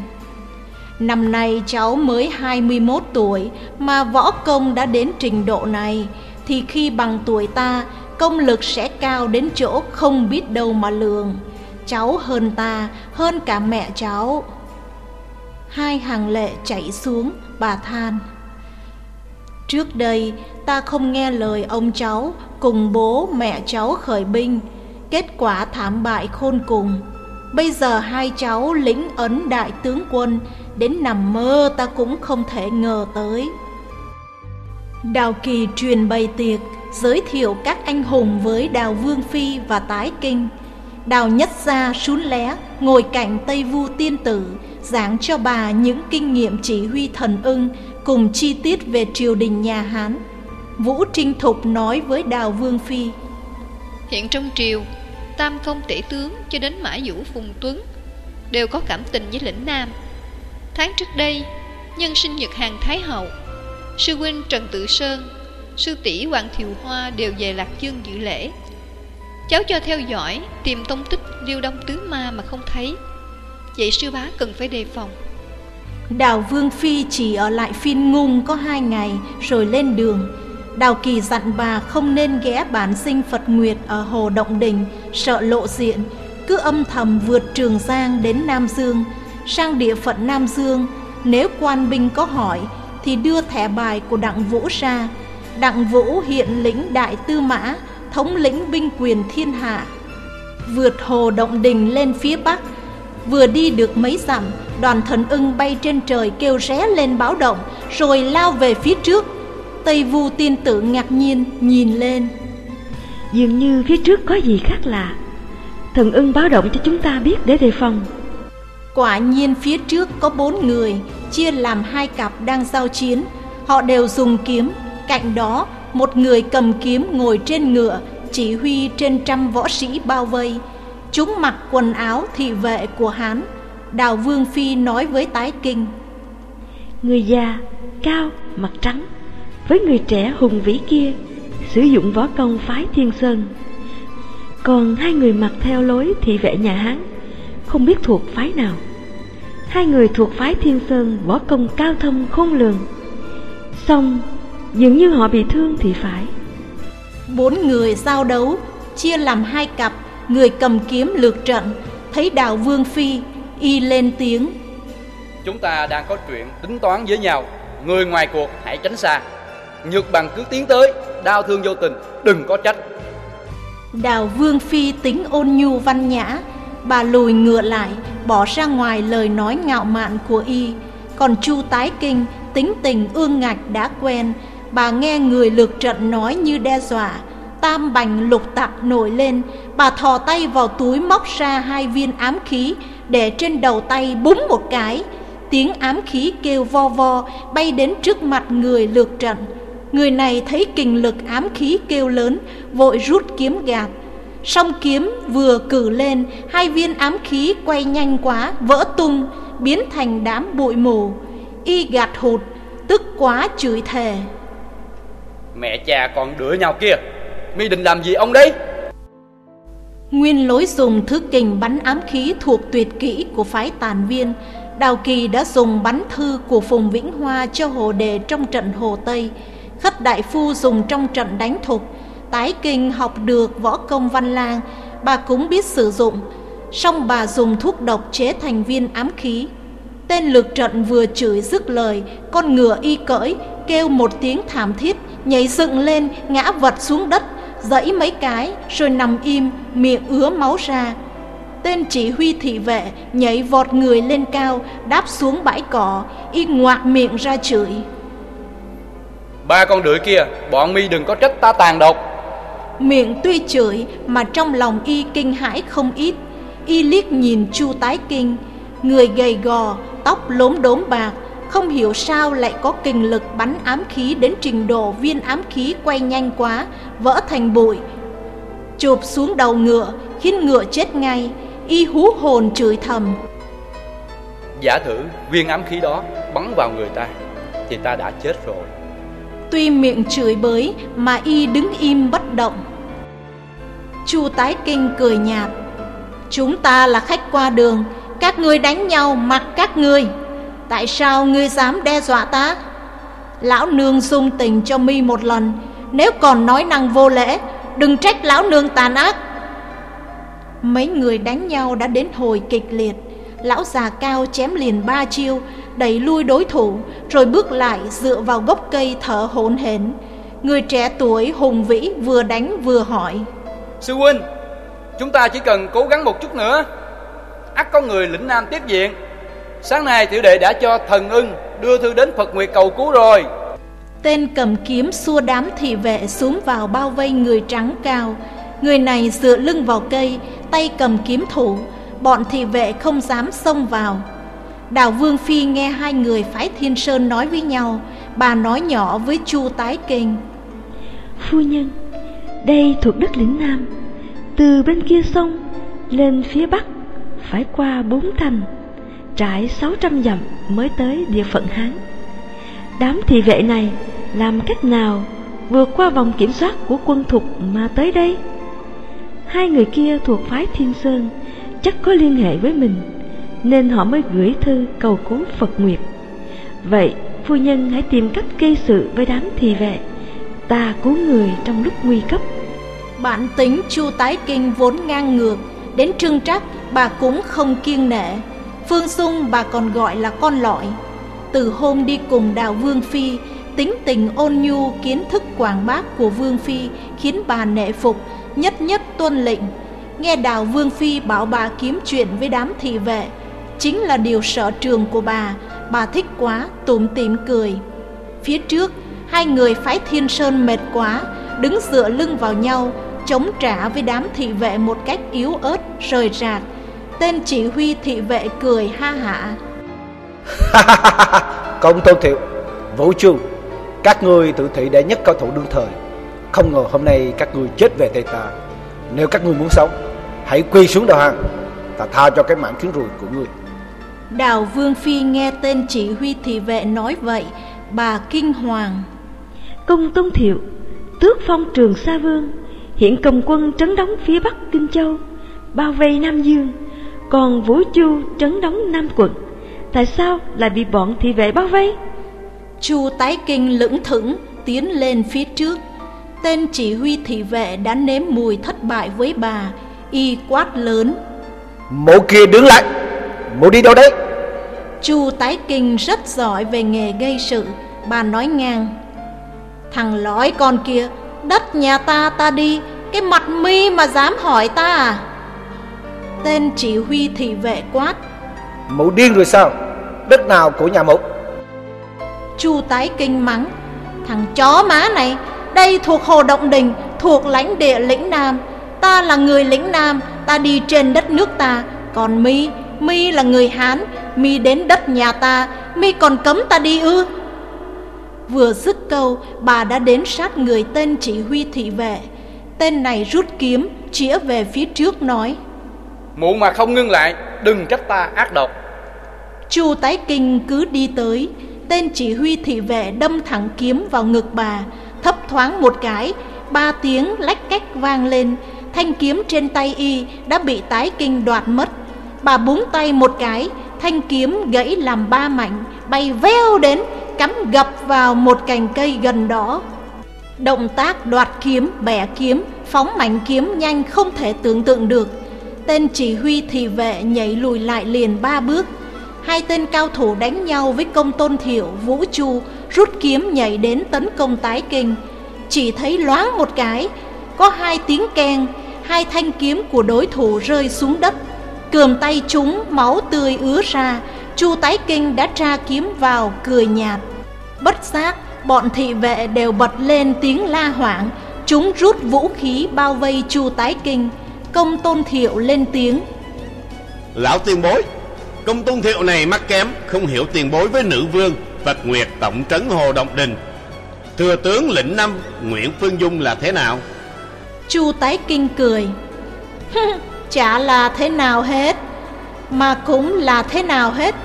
Năm nay cháu mới 21 tuổi mà võ công đã đến trình độ này thì khi bằng tuổi ta công lực sẽ cao đến chỗ không biết đâu mà lường. Cháu hơn ta, hơn cả mẹ cháu. Hai hàng lệ chảy xuống, bà than. Trước đây ta không nghe lời ông cháu cùng bố mẹ cháu khởi binh, kết quả thảm bại khôn cùng. Bây giờ hai cháu lĩnh ấn đại tướng quân Đến nằm mơ ta cũng không thể ngờ tới Đào Kỳ truyền bày tiệc Giới thiệu các anh hùng với Đào Vương Phi và Tái Kinh Đào Nhất Gia sún lé, Ngồi cạnh Tây Vu Tiên Tử, Giảng cho bà những kinh nghiệm chỉ huy thần ưng Cùng chi tiết về triều đình nhà Hán. Vũ Trinh Thục nói với Đào Vương Phi, Hiện trong triều, Tam công tể tướng cho đến Mã Vũ Phùng Tuấn Đều có cảm tình với lĩnh Nam. Tháng trước đây, Nhân sinh nhật hàng Thái Hậu, Sư huynh Trần Tự Sơn, Sư tỷ Hoàng Thiều Hoa đều về Lạc Dương dự lễ. Cháu cho theo dõi Tìm tông tích Liêu Đông Tứ Ma mà không thấy Vậy sư bá cần phải đề phòng Đào Vương Phi chỉ ở lại phiên ngung có hai ngày Rồi lên đường Đào Kỳ dặn bà không nên ghé bản sinh Phật Nguyệt ở Hồ Động Đình, sợ lộ diện, cứ âm thầm vượt Trường Giang đến Nam Dương, sang địa phận Nam Dương. Nếu quan binh có hỏi, thì đưa thẻ bài của Đặng Vũ ra. Đặng Vũ hiện lĩnh đại tư mã, thống lĩnh binh quyền thiên hạ. Vượt Hồ Động Đình lên phía Bắc, vừa đi được mấy dặm, đoàn thần ưng bay trên trời kêu ré lên báo động, rồi lao về phía trước. Tây Vu tiên tử ngạc nhiên nhìn lên. Dường như phía trước có gì khác lạ. Thần ưng báo động cho chúng ta biết để đề phòng. Quả nhiên phía trước có bốn người Chia làm hai cặp đang giao chiến. Họ đều dùng kiếm Cạnh đó một người cầm kiếm ngồi trên ngựa Chỉ huy trên trăm võ sĩ bao vây. Chúng mặc quần áo thị vệ của Hán. Đào Vương Phi nói với tái kinh Người già, cao, mặt trắng Với người trẻ hùng vĩ kia Sử dụng võ công phái thiên sơn. Còn hai người mặc theo lối thị vệ nhà Hán Không biết thuộc phái nào. Hai người thuộc phái thiên sơn Võ công cao thâm khôn lường. Xong Dường như họ bị thương thì phải. Bốn người giao đấu Chia làm hai cặp Người cầm kiếm lược trận Thấy đào vương phi Y lên tiếng. Chúng ta đang có chuyện tính toán với nhau. Người ngoài cuộc hãy tránh xa. Nhược bằng cứ tiến tới Đau thương vô tình Đừng có trách. Đào vương phi tính ôn nhu văn nhã. Bà lùi ngựa lại Bỏ ra ngoài lời nói ngạo mạn của y. Còn chu tái kinh Tính tình ương ngạch đã quen Bà nghe người lược trận nói như đe dọa. Tam bành lục tặc nổi lên. Bà thò tay vào túi móc ra hai viên ám khí, Để trên đầu tay búng một cái. Tiếng ám khí kêu vo vo, Bay đến trước mặt người lược trận. Người này thấy kình lực ám khí kêu lớn, Vội rút kiếm gạt. Song kiếm vừa cử lên, Hai viên ám khí quay nhanh quá, Vỡ tung, Biến thành đám bụi mù. Y gạt hụt, Tức quá chửi thề. Mẹ cha còn đứa nhau kia. Mi định làm gì ông đấy Nguyên lối dùng thứ kình bắn ám khí thuộc tuyệt kỹ của phái tàn viên. Đào Kỳ đã dùng bắn thư của Phùng Vĩnh Hoa cho Hồ Đề trong trận Hồ Tây. Khất Đại Phu dùng trong trận đánh thục. Tái kinh học được võ công văn lang, Bà cũng biết sử dụng. Xong bà dùng thuốc độc chế thành viên ám khí. Tên lược trận vừa chửi dứt lời, Con ngựa y cỡi, kêu một tiếng thảm thiết. Nhảy dựng lên ngã vật xuống đất Dẫy mấy cái rồi nằm im Miệng ứa máu ra. Tên chỉ huy thị vệ nhảy vọt người lên cao Đáp xuống bãi cỏ Y ngoạc miệng ra chửi. Ba con đưởi kia Bọn mi đừng có trách ta tàn độc. Miệng tuy chửi Mà trong lòng y kinh hãi không ít. Y liếc nhìn chu tái kinh Người gầy gò Tóc lốm đốm bạc Không hiểu sao lại có kình lực bắn ám khí Đến trình độ viên ám khí quay nhanh quá Vỡ thành bụi. Chụp xuống đầu ngựa Khiến ngựa chết ngay Y hú hồn chửi thầm. Giả thử viên ám khí đó bắn vào người ta Thì ta đã chết rồi. Tuy miệng chửi bới mà y đứng im bất động. Chu tái kinh cười nhạt Chúng ta là khách qua đường Các ngươi đánh nhau mặc các ngươi Tại sao ngươi dám đe dọa ta? Lão nương dung tình cho mi một lần. Nếu còn nói năng vô lễ, Đừng trách lão nương tàn ác. Mấy người đánh nhau đã đến hồi kịch liệt. Lão già cao chém liền ba chiêu, Đẩy lui đối thủ, Rồi bước lại dựa vào gốc cây thở hổn hển. Người trẻ tuổi hùng vĩ vừa đánh vừa hỏi. Sư huynh, Chúng ta chỉ cần cố gắng một chút nữa. Ắt có người lĩnh nam tiếp diện. Sáng nay tiểu đệ đã cho thần ưng Đưa thư đến Phật Nguyệt cầu cứu rồi. Tên cầm kiếm xua đám thị vệ xuống vào bao vây người trắng cao. Người này dựa lưng vào cây Tay cầm kiếm thủ. Bọn thị vệ không dám xông vào. Đào Vương Phi nghe hai người phái Thiên Sơn nói với nhau. Bà nói nhỏ với Chu Tái Kinh Phu nhân Đây thuộc đất lĩnh Nam. Từ bên kia sông Lên phía Bắc Phải qua bốn thành Trải sáu trăm dặm mới tới địa phận Hán. Đám thị vệ này Làm cách nào vượt qua vòng kiểm soát của quân thục mà tới đây? Hai người kia thuộc phái Thiên Sơn Chắc có liên hệ với mình, Nên họ mới gửi thư cầu cứu Phật Nguyệt. Vậy, phu nhân hãy tìm cách gây sự với đám thị vệ. Ta cứu người trong lúc nguy cấp. Bản tính Chu Tái Kinh vốn ngang ngược, Đến trưng trắc bà cũng không kiêng nể. Phương Xung bà còn gọi là con lọi Từ hôm đi cùng đào Vương Phi Tính tình ôn nhu kiến thức quảng bác của Vương Phi Khiến bà nệ phục nhất nhất tuân lệnh. Nghe đào Vương Phi bảo bà kiếm chuyện với đám thị vệ Chính là điều sở trường của bà Bà thích quá, tủm tỉm cười. Phía trước, hai người phái thiên sơn mệt quá Đứng dựa lưng vào nhau Chống trả với đám thị vệ một cách yếu ớt, rời rạc. Tên chỉ huy thị vệ cười ha hả. Công tôn thiệu Vũ chu Các ngươi tự thị đệ nhất cao thủ đương thời. Không ngờ hôm nay các ngươi chết về tay ta. Nếu các ngươi muốn sống Hãy quy xuống đầu hàng Ta tha cho cái mạng kiến rùi của ngươi. Đào Vương Phi nghe tên chỉ huy thị vệ nói vậy Bà kinh hoàng. Công Tôn Thiệu Tước phong trường Sa Vương Hiện cầm quân trấn đóng phía bắc Kinh Châu Bao vây Nam Dương Còn Vũ Chu trấn đóng Nam quận Tại sao lại bị bọn thị vệ bao vây? Chu tái kinh lững thững tiến lên phía trước. Tên chỉ huy thị vệ đã nếm mùi thất bại với bà Y quát lớn. Mụ kia đứng lại Mụ đi đâu đấy? Chu tái kinh rất giỏi về nghề gây sự Bà nói ngang. Thằng lõi con kia Đất nhà ta ta đi Cái mặt mi mà dám hỏi ta à Tên chỉ huy thị vệ quát. Mụ điên rồi sao? Đất nào của nhà mụ Chu tái kinh mắng. Thằng chó má này Đây thuộc Hồ Động Đình Thuộc lãnh địa lĩnh Nam. Ta là người lĩnh Nam Ta đi trên đất nước ta. Còn mi Mi là người Hán Mi đến đất nhà ta. Mi còn cấm ta đi ư? Vừa dứt câu Bà đã đến sát người tên chỉ huy thị vệ. Tên này rút kiếm Chĩa về phía trước nói muộn mà không ngưng lại Đừng trách ta ác độc. Chu tái kinh cứ đi tới Tên chỉ huy thị vệ đâm thẳng kiếm vào ngực bà Thấp thoáng một cái Ba tiếng lách cách vang lên Thanh kiếm trên tay y đã bị tái kinh đoạt mất. Bà búng tay một cái Thanh kiếm gãy làm ba mảnh Bay veo đến Cắm gập vào một cành cây gần đó. Động tác đoạt kiếm, bẻ kiếm Phóng mảnh kiếm nhanh không thể tưởng tượng được. Tên chỉ huy thị vệ nhảy lùi lại liền ba bước. Hai tên cao thủ đánh nhau với công tôn thiệu, vũ chu Rút kiếm nhảy đến tấn công tái kinh. Chỉ thấy loáng một cái Có hai tiếng keng Hai thanh kiếm của đối thủ rơi xuống đất. Cườm tay chúng máu tươi ứa ra Chu tái kinh đã tra kiếm vào cười nhạt. Bất giác bọn thị vệ đều bật lên tiếng la hoảng. Chúng rút vũ khí bao vây chu tái kinh. Công tôn thiệu lên tiếng. Lão tiền bối Công tôn thiệu này mắc kém Không hiểu tiền bối với nữ vương Phật Nguyệt Tổng trấn Hồ Động Đình. Thừa tướng lĩnh năm Nguyễn Phương Dung là thế nào? Chu tái kinh cười. Chả là thế nào hết Mà cũng là thế nào hết.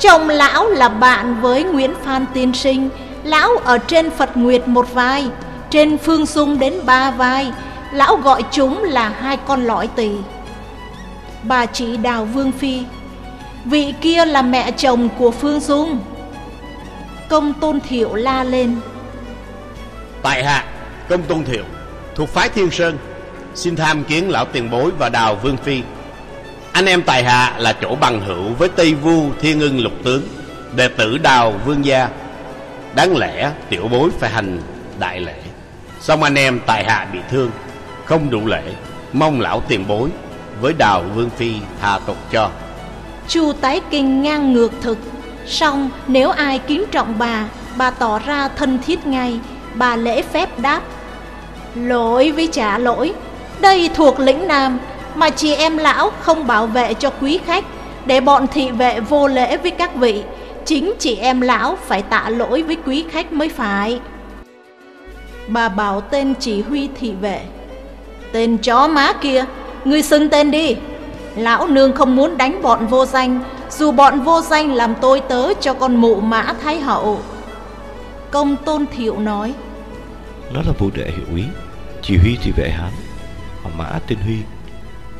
Chồng lão là bạn với Nguyễn Phan Tiên Sinh. Lão ở trên Phật Nguyệt một vai Trên Phương Dung đến ba vai Lão gọi chúng là hai con lõi tỳ. Bà chị Đào Vương Phi, Vị kia là mẹ chồng của Phương Dung. Công Tôn Thiệu la lên. Tại hạ, Công Tôn Thiệu, Thuộc phái Thiên Sơn, Xin tham kiến lão tiền bối và Đào Vương Phi. Anh em Tài Hạ là chỗ bằng hữu với Tây Vu Thiên Ưng Lục Tướng, Đệ tử Đào Vương Gia. Đáng lẽ tiểu bối phải hành đại lễ, song anh em Tài Hạ bị thương. Không đủ lễ, Mong lão tiền bối với Đào Vương Phi tha tục cho. Chu tái kinh ngang ngược thực, song nếu ai kính trọng bà Bà tỏ ra thân thiết ngay, Bà lễ phép đáp, Lỗi với trả lỗi, Đây thuộc lĩnh Nam, Mà chị em lão không bảo vệ cho quý khách, Để bọn thị vệ vô lễ với các vị, Chính chị em lão phải tạ lỗi với quý khách mới phải. Bà bảo tên chỉ huy thị vệ Tên chó má kia Ngươi xưng tên đi. Lão nương không muốn đánh bọn vô danh Dù bọn vô danh làm tôi tớ cho con mụ mã thái hậu. Công tôn thiệu nói Nó là vụ đệ hiệu úy Chỉ huy thị vệ Hán Họ mã tên Huy.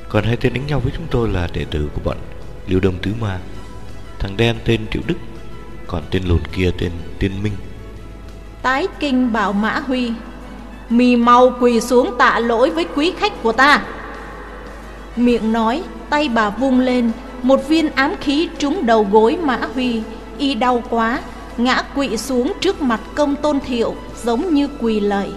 Còn hai tên đánh nhau với chúng tôi là đệ tử của bọn Liêu Đông Tứ Ma. Thằng đen tên Triệu Đức Còn tên lùn kia tên Tiên Minh. Tái kinh bảo Mã Huy Mì mau quỳ xuống tạ lỗi với quý khách của ta. Miệng nói, Tay bà vung lên, Một viên ám khí trúng đầu gối Mã Huy. Y đau quá, Ngã quỵ xuống trước mặt công tôn thiệu, Giống như quỳ lạy.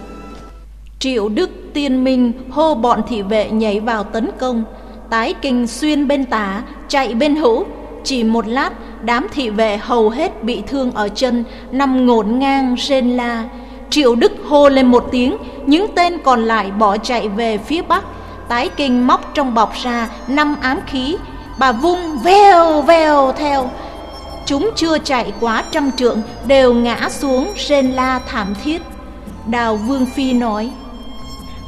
Triệu Đức, tiên minh hô bọn thị vệ nhảy vào tấn công. Tái kinh xuyên bên tả, Chạy bên hữu. Chỉ một lát, đám thị vệ hầu hết bị thương ở chân, Nằm ngổn ngang rên la. Triệu Đức hô lên một tiếng Những tên còn lại bỏ chạy về phía bắc. Tái kinh móc trong bọc ra năm ám khí. Bà vung veo veo theo. Chúng chưa chạy quá trăm trượng Đều ngã xuống rên la thảm thiết. Đào Vương Phi nói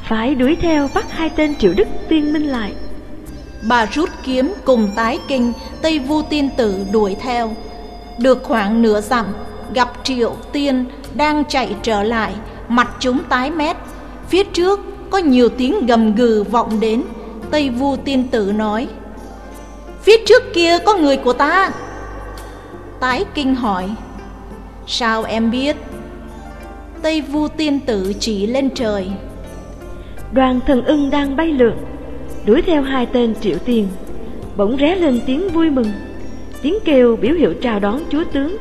Phải đuổi theo bắt hai tên triệu đức tiên minh lại. Bà rút kiếm cùng tái kinh Tây Vu tiên tử đuổi theo. Được khoảng nửa dặm Gặp triệu tiên đang chạy trở lại, Mặt chúng tái mét. Phía trước có nhiều tiếng gầm gừ vọng đến, Tây Vu tiên tử nói, Phía trước kia có người của ta? Tái kinh hỏi, Sao em biết? Tây Vu tiên tử chỉ lên trời, Đoàn thần ưng đang bay lượn, Đuổi theo hai tên triệu tiền Bỗng ré lên tiếng vui mừng. Tiếng kêu biểu hiệu chào đón chúa tướng.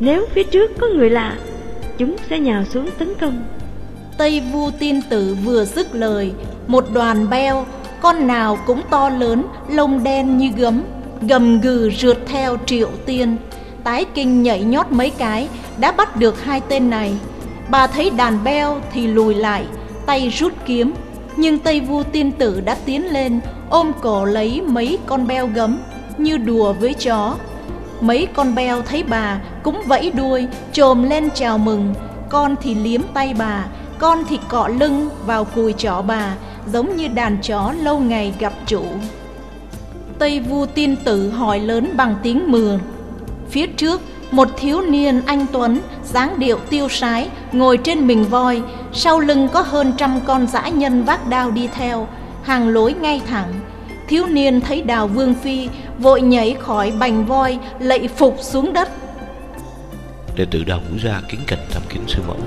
Nếu phía trước có người lạ Chúng sẽ nhào xuống tấn công. Tây Vu tiên tử vừa dứt lời, Một đoàn beo, Con nào cũng to lớn, Lông đen như gấm, Gầm gừ rượt theo triệu tiên. Tái kinh nhảy nhót mấy cái, Đã bắt được hai tên này. Bà thấy đàn beo thì lùi lại, Tay rút kiếm. Nhưng Tây Vu tiên tử đã tiến lên, Ôm cổ lấy mấy con beo gấm, Như đùa với chó. Mấy con beo thấy bà Cũng vẫy đuôi, Trồm lên chào mừng. Con thì liếm tay bà, Con thì cọ lưng vào cùi chó bà, Giống như đàn chó lâu ngày gặp chủ. Tây Vu tin tử hỏi lớn bằng tiếng mường Phía trước, một thiếu niên anh Tuấn, dáng điệu tiêu sái, ngồi trên mình voi. Sau lưng có hơn trăm con dã nhân vác đao đi theo, hàng lối ngay thẳng. Thiếu niên thấy đào vương phi vội nhảy khỏi bành voi lạy phục xuống đất. Đệ tử đào ngũ gia kính cẩn thăm kính sư mẫu.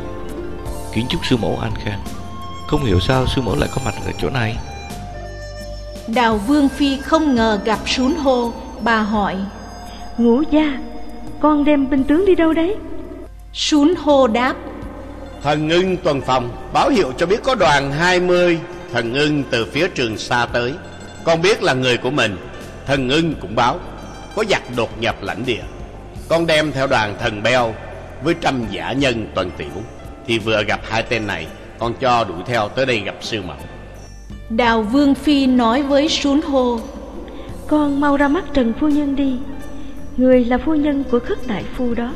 Kính chúc sư mẫu an khang không hiểu sao sư mẫu lại có mặt ở chỗ này. Đào vương phi không ngờ gặp sún hô bà hỏi ngũ gia con đem binh tướng đi đâu đấy? Sún hô đáp Thần ưng tuần phòng báo hiệu cho biết có đoàn 20 Thần ưng từ phía trường xa tới. Con biết là người của mình Thần ưng cũng báo Có giặc đột nhập lãnh địa. Con đem theo đoàn thần beo Với trăm giả nhân tuần tiểu Thì vừa gặp hai tên này Con cho đuổi theo tới đây gặp sư mẫu. Đào Vương Phi nói với Sún Hô Con mau ra mắt Trần Phu Nhân đi Người là phu nhân của khất đại phu đó.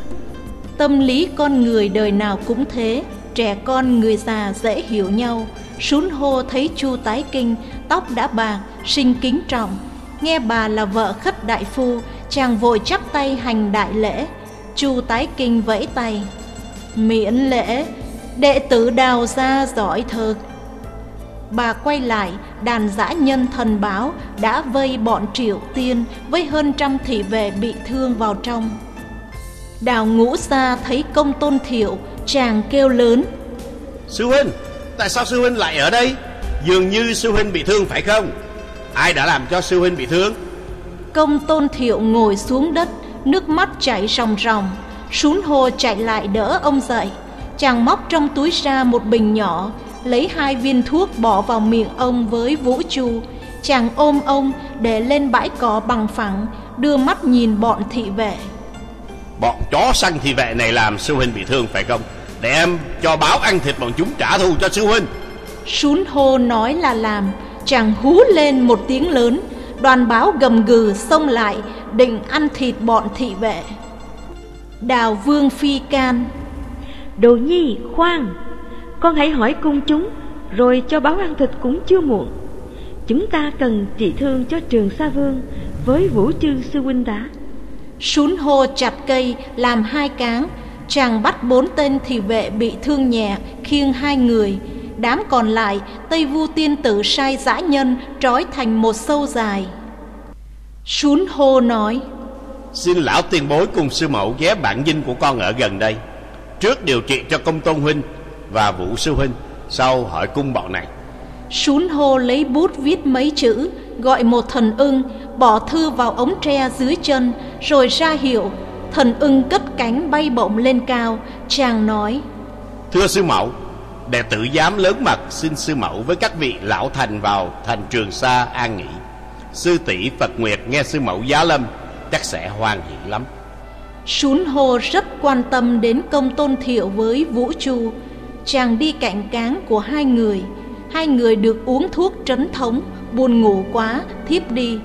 Tâm lý con người đời nào cũng thế Trẻ con người già dễ hiểu nhau. Sún hô thấy chu tái kinh Tóc đã bạc, sinh kính trọng Nghe bà là vợ khất đại phu Chàng vội chắp tay hành đại lễ chu tái kinh vẫy tay Miễn lễ Đệ tử đào ra giỏi thật Bà quay lại, đàn giã nhân thần báo đã vây bọn triệu tiên với hơn trăm thị vệ bị thương vào trong. Đào ngũ xa thấy công tôn thiệu, chàng kêu lớn. Sư huynh, tại sao sư huynh lại ở đây? Dường như sư huynh bị thương phải không? Ai đã làm cho sư huynh bị thương? Công tôn thiệu ngồi xuống đất, nước mắt chảy ròng ròng. Sún hô chạy lại đỡ ông dậy. Chàng móc trong túi ra một bình nhỏ, lấy hai viên thuốc bỏ vào miệng ông với vũ chu chàng ôm ông để lên bãi cỏ bằng phẳng đưa mắt nhìn bọn thị vệ bọn chó săn thị vệ này làm sư huynh bị thương phải không để em cho báo ăn thịt bọn chúng trả thù cho sư huynh sún hô nói là làm chàng hú lên một tiếng lớn. Đoàn báo gầm gừ xông lại định ăn thịt bọn thị vệ. Đào vương phi can. Đồ nhi khoan. Con hãy hỏi cung chúng Rồi cho báo ăn thịt cũng chưa muộn. Chúng ta cần trị thương cho trường Sa Vương Với Vũ Chư Sư Huynh đã. Sún hô chặt cây làm hai cáng. Chàng bắt bốn tên thị vệ bị thương nhẹ Khiêng hai người Đám còn lại Tây Vu Tiên Tử sai dã nhân Trói thành một sâu dài Sún hô nói Xin lão tiền bối cùng sư mẫu ghé bản dinh của con ở gần đây Trước điều trị cho công tôn huynh và Vũ Sư Huynh sau hỏi cung bọn này. Sún hô lấy bút viết mấy chữ, gọi một thần ưng, bỏ thư vào ống tre dưới chân, rồi ra hiệu. Thần ưng cất cánh bay bổng lên cao, chàng nói. Thưa sư mẫu, đệ tử dám lớn mặt xin sư mẫu với các vị lão thành vào thành trường sa an nghỉ. Sư tỷ Phật Nguyệt nghe sư mẫu giá lâm, chắc sẽ hoan hỷ lắm. Sún hô rất quan tâm đến công tôn thiệu với Vũ Chu, chàng đi cạnh cáng của hai người hai người được uống thuốc trấn thống buồn ngủ quá thiếp đi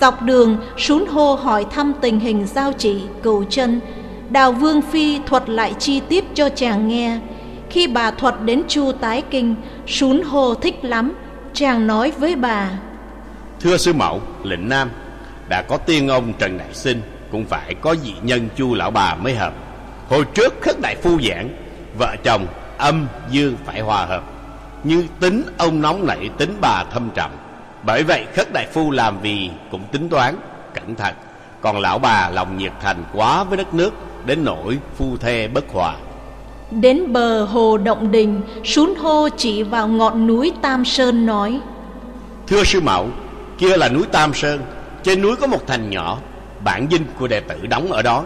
Dọc đường, sún hô hỏi thăm tình hình giao chỉ, cầu chân. Đào Vương Phi thuật lại chi tiết cho chàng nghe. Khi bà thuật đến Chu Tái Kinh, sún hô thích lắm. Chàng nói với bà. Thưa sư mẫu, lệnh Nam, đã có tiên ông Trần Đại Sinh, cũng phải có dị nhân Chu Lão Bà mới hợp. Hồi trước khất đại phu giảng, vợ chồng âm dương phải hòa hợp. Như tính ông nóng nảy, tính bà thâm trầm. Bởi vậy khất đại phu làm vì cũng tính toán, cẩn thận. Còn lão bà lòng nhiệt thành quá với đất nước, đến nỗi phu thê bất hòa. Đến bờ hồ Động Đình, sún hô chỉ vào ngọn núi Tam Sơn nói. Thưa sư mẫu, kia là núi Tam Sơn, trên núi có một thành nhỏ, bản dinh của đệ tử đóng ở đó.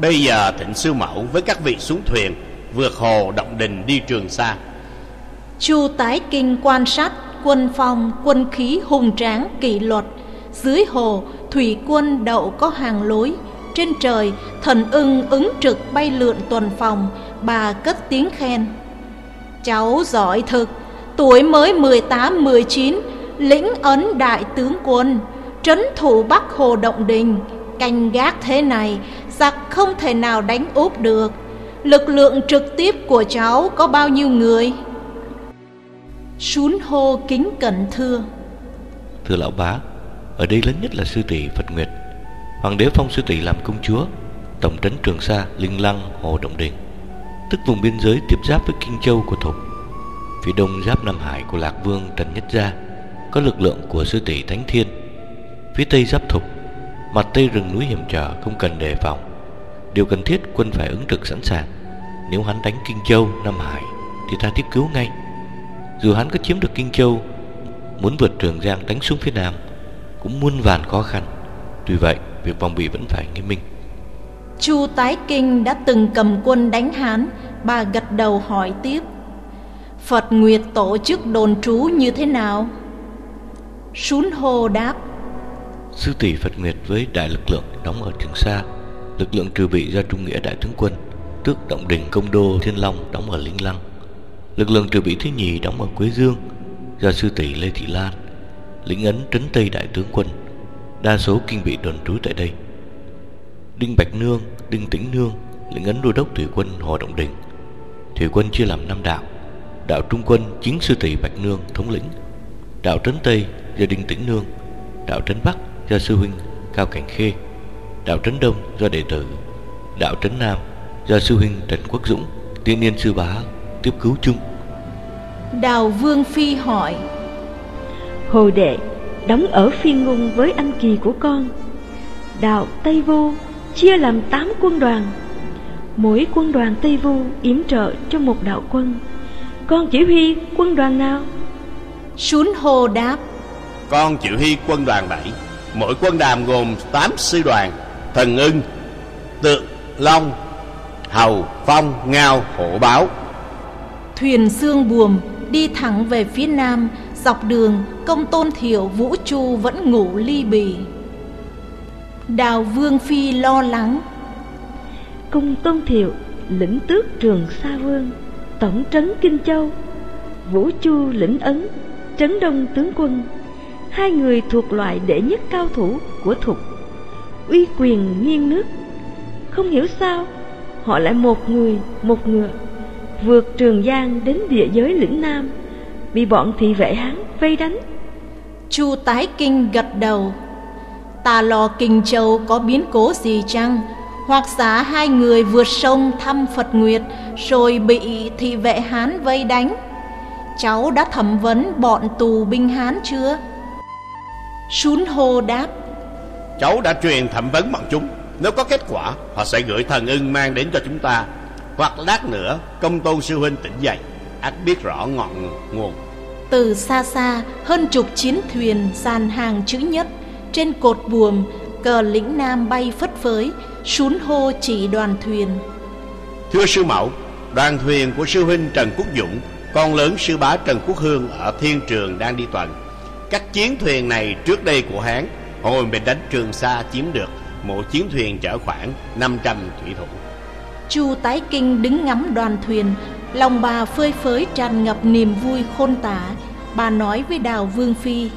Bây giờ thịnh sư mẫu với các vị xuống thuyền, vượt hồ Động Đình đi Trường Sa. Chu Tái Kinh quan sát quân phong, quân khí hùng tráng, kỷ luật. Dưới hồ, thủy quân đậu có hàng lối. Trên trời, thần ưng ứng trực bay lượn tuần phòng, bà cất tiếng khen. Cháu giỏi thực, tuổi mới 18-19, lĩnh ấn đại tướng quân, trấn thủ Bắc Hồ Động Đình, canh gác thế này, giặc không thể nào đánh úp được. Lực lượng trực tiếp của cháu có bao nhiêu người? Sún hô kính cẩn thưa Thưa lão bá Ở đây lớn nhất là sư tỷ Phật Nguyệt Hoàng đế phong sư tỷ làm công chúa Tổng trấn Trường Sa, Linh Lăng, Hồ Động Đình Tức vùng biên giới tiếp giáp với Kinh Châu của Thục. Phía đông giáp Nam Hải của Lạc Vương Trần Nhất Gia Có lực lượng của sư tỷ Thánh Thiên. Phía tây giáp Thục Mặt tây rừng núi hiểm trở không cần đề phòng. Điều cần thiết quân phải ứng trực sẵn sàng. Nếu hắn đánh Kinh Châu, Nam Hải Thì ta tiếp cứu ngay. Dù hắn có chiếm được Kinh Châu Muốn vượt Trường Giang đánh xuống phía Nam Cũng muôn vàn khó khăn. Tuy vậy việc phòng bị vẫn phải nghiêm minh. Chu Tái Kinh đã từng cầm quân đánh Hán Bà gật đầu hỏi tiếp. Phật Nguyệt tổ chức đồn trú như thế nào? Sún hô đáp. Sư tỷ Phật Nguyệt với đại lực lượng đóng ở Trường Sa Lực lượng trừ bị do Trung Nghĩa Đại Tướng Quân Tước Động Đình Công Đô Thiên Long đóng ở Linh Lăng. Lực lượng trừ bị thứ nhì đóng ở Quế Dương do sư tỷ Lê Thị Lan, lĩnh ấn trấn Tây Đại tướng quân, đa số kinh bị đồn trú tại đây. Đinh Bạch Nương, Đinh Tĩnh Nương, lĩnh ấn đô đốc thủy quân Hồ Động Đình. Thủy quân chia làm năm đạo, đạo Trung quân chính sư tỷ Bạch Nương thống lĩnh, đạo trấn Tây do Đinh Tĩnh Nương, đạo trấn Bắc do sư huynh Cao Cảnh Khê, đạo trấn Đông do đệ tử, đạo trấn Nam do sư huynh Trần Quốc Dũng, tiên niên sư bá tiếp cứu chung Đào Vương Phi hỏi Hồ đệ đóng ở phiên ngôn với anh kỳ của con. Đạo Tây Vu chia làm 8 quân đoàn. Mỗi quân đoàn Tây Vu yểm trợ cho một đạo quân. Con chỉ huy quân đoàn nào? Sún hồ đáp. Con chỉ huy quân đoàn 7 Mỗi quân đoàn gồm 8 sư đoàn Thần ưng, tượng, long, hầu, phong, ngao, hổ báo. Thuyền xương buồm đi thẳng về phía nam, dọc đường công tôn thiểu Vũ Chu vẫn ngủ ly bì. Đào Vương Phi lo lắng. Công tôn thiệu lĩnh tước trường Sa Vương, tổng trấn Kinh Châu, Vũ Chu lĩnh ấn, trấn đông tướng quân. Hai người thuộc loại đệ nhất cao thủ của thục, uy quyền nghiêng nước. Không hiểu sao, họ lại một người, một ngựa vượt Trường Giang đến địa giới lĩnh Nam, bị bọn thị vệ Hán vây đánh. Chu Tái Kinh gật đầu. Ta lo Kinh Châu có biến cố gì chăng? Hoặc giả hai người vượt sông thăm Phật Nguyệt rồi bị thị vệ Hán vây đánh. Cháu đã thẩm vấn bọn tù binh Hán chưa? Sún hô đáp. Cháu đã truyền thẩm vấn bọn chúng. Nếu có kết quả, họ sẽ gửi thần ưng mang đến cho chúng ta hoặc lát nữa công tôn sư huynh tỉnh dậy ắt biết rõ ngọn nguồn. Từ xa xa hơn chục chiến thuyền dàn hàng chữ nhất. Trên cột buồm cờ lĩnh nam bay phất phới sún hô chỉ đoàn thuyền. Thưa sư mẫu đoàn thuyền của sư huynh trần quốc dũng con lớn sư bá trần quốc hương ở thiên trường đang đi tuần. Các chiến thuyền này trước đây của hán hồi mình đánh trường sa chiếm được mỗi chiến thuyền chở khoảng 500 thủy thủ. Chu Tái Kinh đứng ngắm đoàn thuyền, lòng bà phơi phới tràn ngập niềm vui khôn tả. Bà nói với Đào Vương Phi,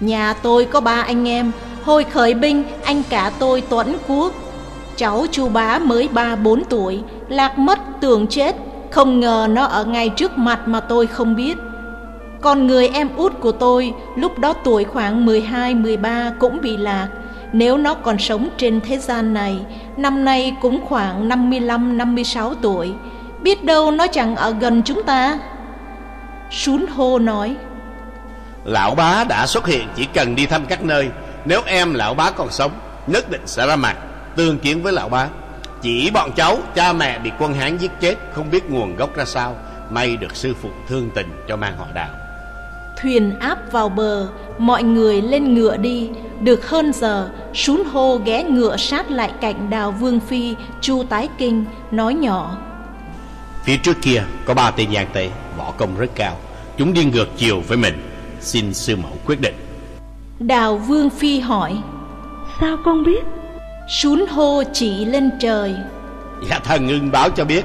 Nhà tôi có ba anh em, Hồi khởi binh anh cả tôi Tuấn Quốc. Cháu chú bá mới ba bốn tuổi Lạc mất tưởng chết. Không ngờ nó ở ngay trước mặt mà tôi không biết. Còn người em út của tôi Lúc đó tuổi khoảng 12-13 cũng bị lạc. Nếu nó còn sống trên thế gian này Năm nay cũng khoảng 55-56 tuổi. Biết đâu nó chẳng ở gần chúng ta. Sún hô nói. Lão bá đã xuất hiện chỉ cần đi thăm các nơi. Nếu em lão bá còn sống Nhất định sẽ ra mặt. Tương kiến với lão bá. Chỉ bọn cháu cha mẹ bị quân Hán giết chết Không biết nguồn gốc ra sao. May được sư phụ thương tình cho mang họ đào Thuyền áp vào bờ Mọi người lên ngựa đi. Được hơn giờ Sún hô ghé ngựa sát lại cạnh đào Vương Phi Chu Tái Kinh Nói nhỏ Phía trước kia có ba tên gian tế Võ công rất cao. Chúng đi ngược chiều với mình. Xin sư mẫu quyết định. Đào Vương Phi hỏi Sao con biết? Sún hô chỉ lên trời. Dạ thần ưng báo cho biết.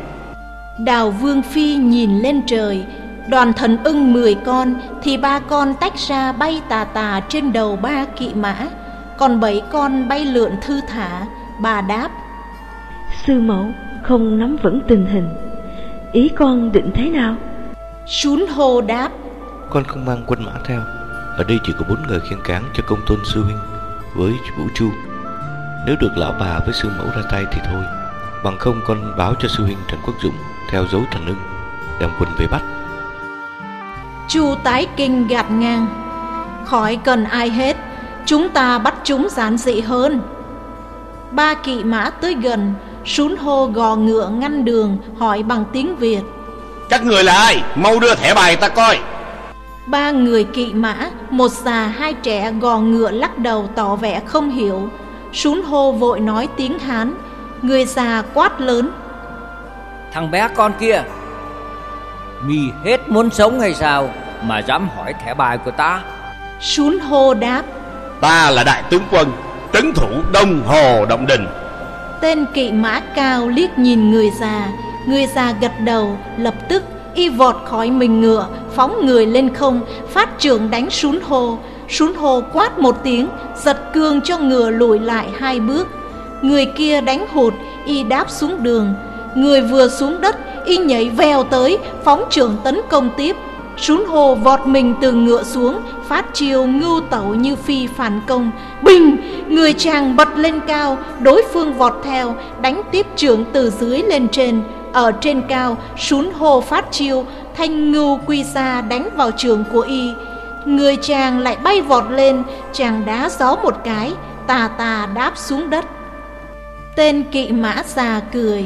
Đào Vương Phi nhìn lên trời. Đoàn thần ưng mười con Thì ba con tách ra bay tà tà trên đầu ba kỵ mã. Còn bảy con bay lượn thư thả. Bà đáp Sư mẫu không nắm vững tình hình Ý con định thế nào? Sún hô đáp. Con không mang quân mã theo. Ở đây chỉ có bốn người khiêng cáng cho công tôn sư huynh Với Vũ Chu. Nếu được lão bà với sư mẫu ra tay thì thôi. Bằng không con báo cho sư huynh Trần Quốc Dũng Theo dấu thần ưng Đem quân về bắt. Chu tái kinh gạt ngang. Khỏi cần ai hết Chúng ta bắt chúng giản dị hơn. Ba kỵ mã tới gần Sún hô gò ngựa ngăn đường Hỏi bằng tiếng Việt. Các người là ai? Mau đưa thẻ bài ta coi. Ba người kỵ mã Một già hai trẻ gò ngựa lắc đầu tỏ vẻ không hiểu. Sún hô vội nói tiếng Hán. Người già quát lớn. Thằng bé con kia Mi hết muốn sống hay sao Mà dám hỏi thẻ bài của ta? Sún hô đáp. Ta là đại tướng quân Trấn thủ Đông Hồ Động Đình Tên kỵ mã cao liếc nhìn người già. Người già gật đầu Lập tức y vọt khỏi mình ngựa Phóng người lên không Phát trưởng đánh sún hồ, Sún hồ quát một tiếng Giật cương cho ngựa lùi lại hai bước. Người kia đánh hụt Y đáp xuống đường. Người vừa xuống đất Y nhảy vèo tới Phóng trưởng tấn công tiếp. Sún hồ vọt mình từ ngựa xuống, Phát chiêu ngưu tẩu như phi phản công. Bình! Người chàng bật lên cao, Đối phương vọt theo, Đánh tiếp trưởng từ dưới lên trên. Ở trên cao, Sún hồ phát chiêu, Thanh ngưu quy ra đánh vào trường của y. Người chàng lại bay vọt lên, Chàng đá gió một cái, Tà tà đáp xuống đất. Tên kỵ mã già cười.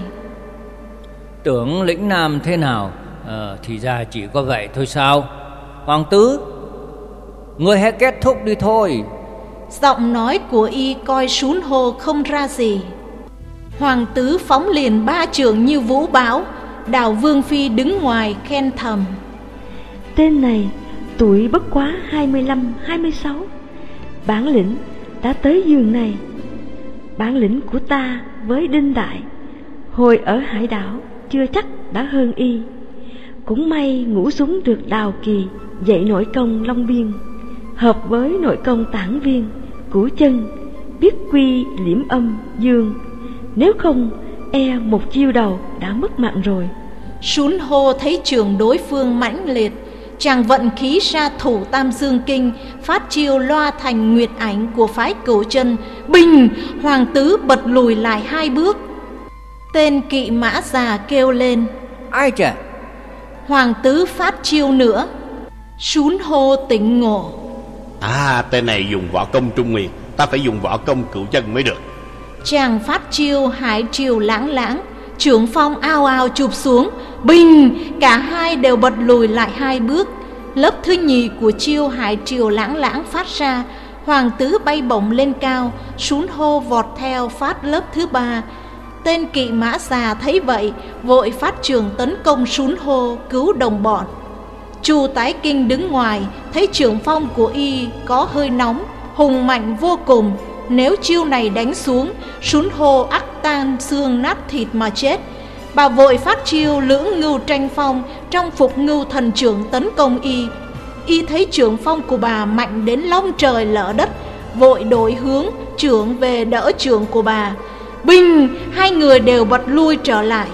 Tưởng lĩnh nam thế nào? Ờ, Thì ra chỉ có vậy thôi sao? Hoàng tứ Ngươi hãy kết thúc đi thôi. Giọng nói của y coi sún hô không ra gì. Hoàng tứ phóng liền ba trường như vũ báo Đào Vương Phi đứng ngoài khen thầm. Tên này tuổi bất quá 25-26 Bản lĩnh đã tới giường này. Bản lĩnh của ta với Đinh Đại Hồi ở hải đảo chưa chắc đã hơn y Cũng may ngủ súng được đào kỳ Dạy nội công Long Biên Hợp với nội công tản viên Củ chân Biết quy liễm âm dương. Nếu không e một chiêu đầu đã mất mạng rồi. Sún hô thấy trường đối phương mãnh liệt Chàng vận khí ra thủ tam dương kinh Phát chiêu loa thành nguyệt ảnh của phái cửu chân. Bình Hoàng tứ bật lùi lại hai bước. Tên kỵ mã già kêu lên Ai chả Hoàng tứ phát chiêu nữa. Sún hô tỉnh ngộ. À tên này dùng võ công trung nguyên. Ta phải dùng võ công cửu chân mới được. Chàng phát chiêu hải chiều lãng lãng Trưởng phong ao ao chụp xuống Bình Cả hai đều bật lùi lại hai bước. Lớp thứ nhì của chiêu hải triều lãng lãng phát ra Hoàng tứ bay bổng lên cao Sún hô vọt theo phát lớp thứ ba Tên kỵ mã già thấy vậy, Vội phát trường tấn công sún hô Cứu đồng bọn. Chu tái kinh đứng ngoài, Thấy trường phong của y có hơi nóng, Hùng mạnh vô cùng. Nếu chiêu này đánh xuống, Sún hô ắt tan xương nát thịt mà chết. Bà vội phát chiêu lưỡng ngưu tranh phong, Trong phục ngưu thần trưởng tấn công y. Y thấy trưởng phong của bà mạnh đến long trời lỡ đất, Vội đổi hướng, trưởng về đỡ trưởng của bà. Bình Hai người đều bật lui trở lại.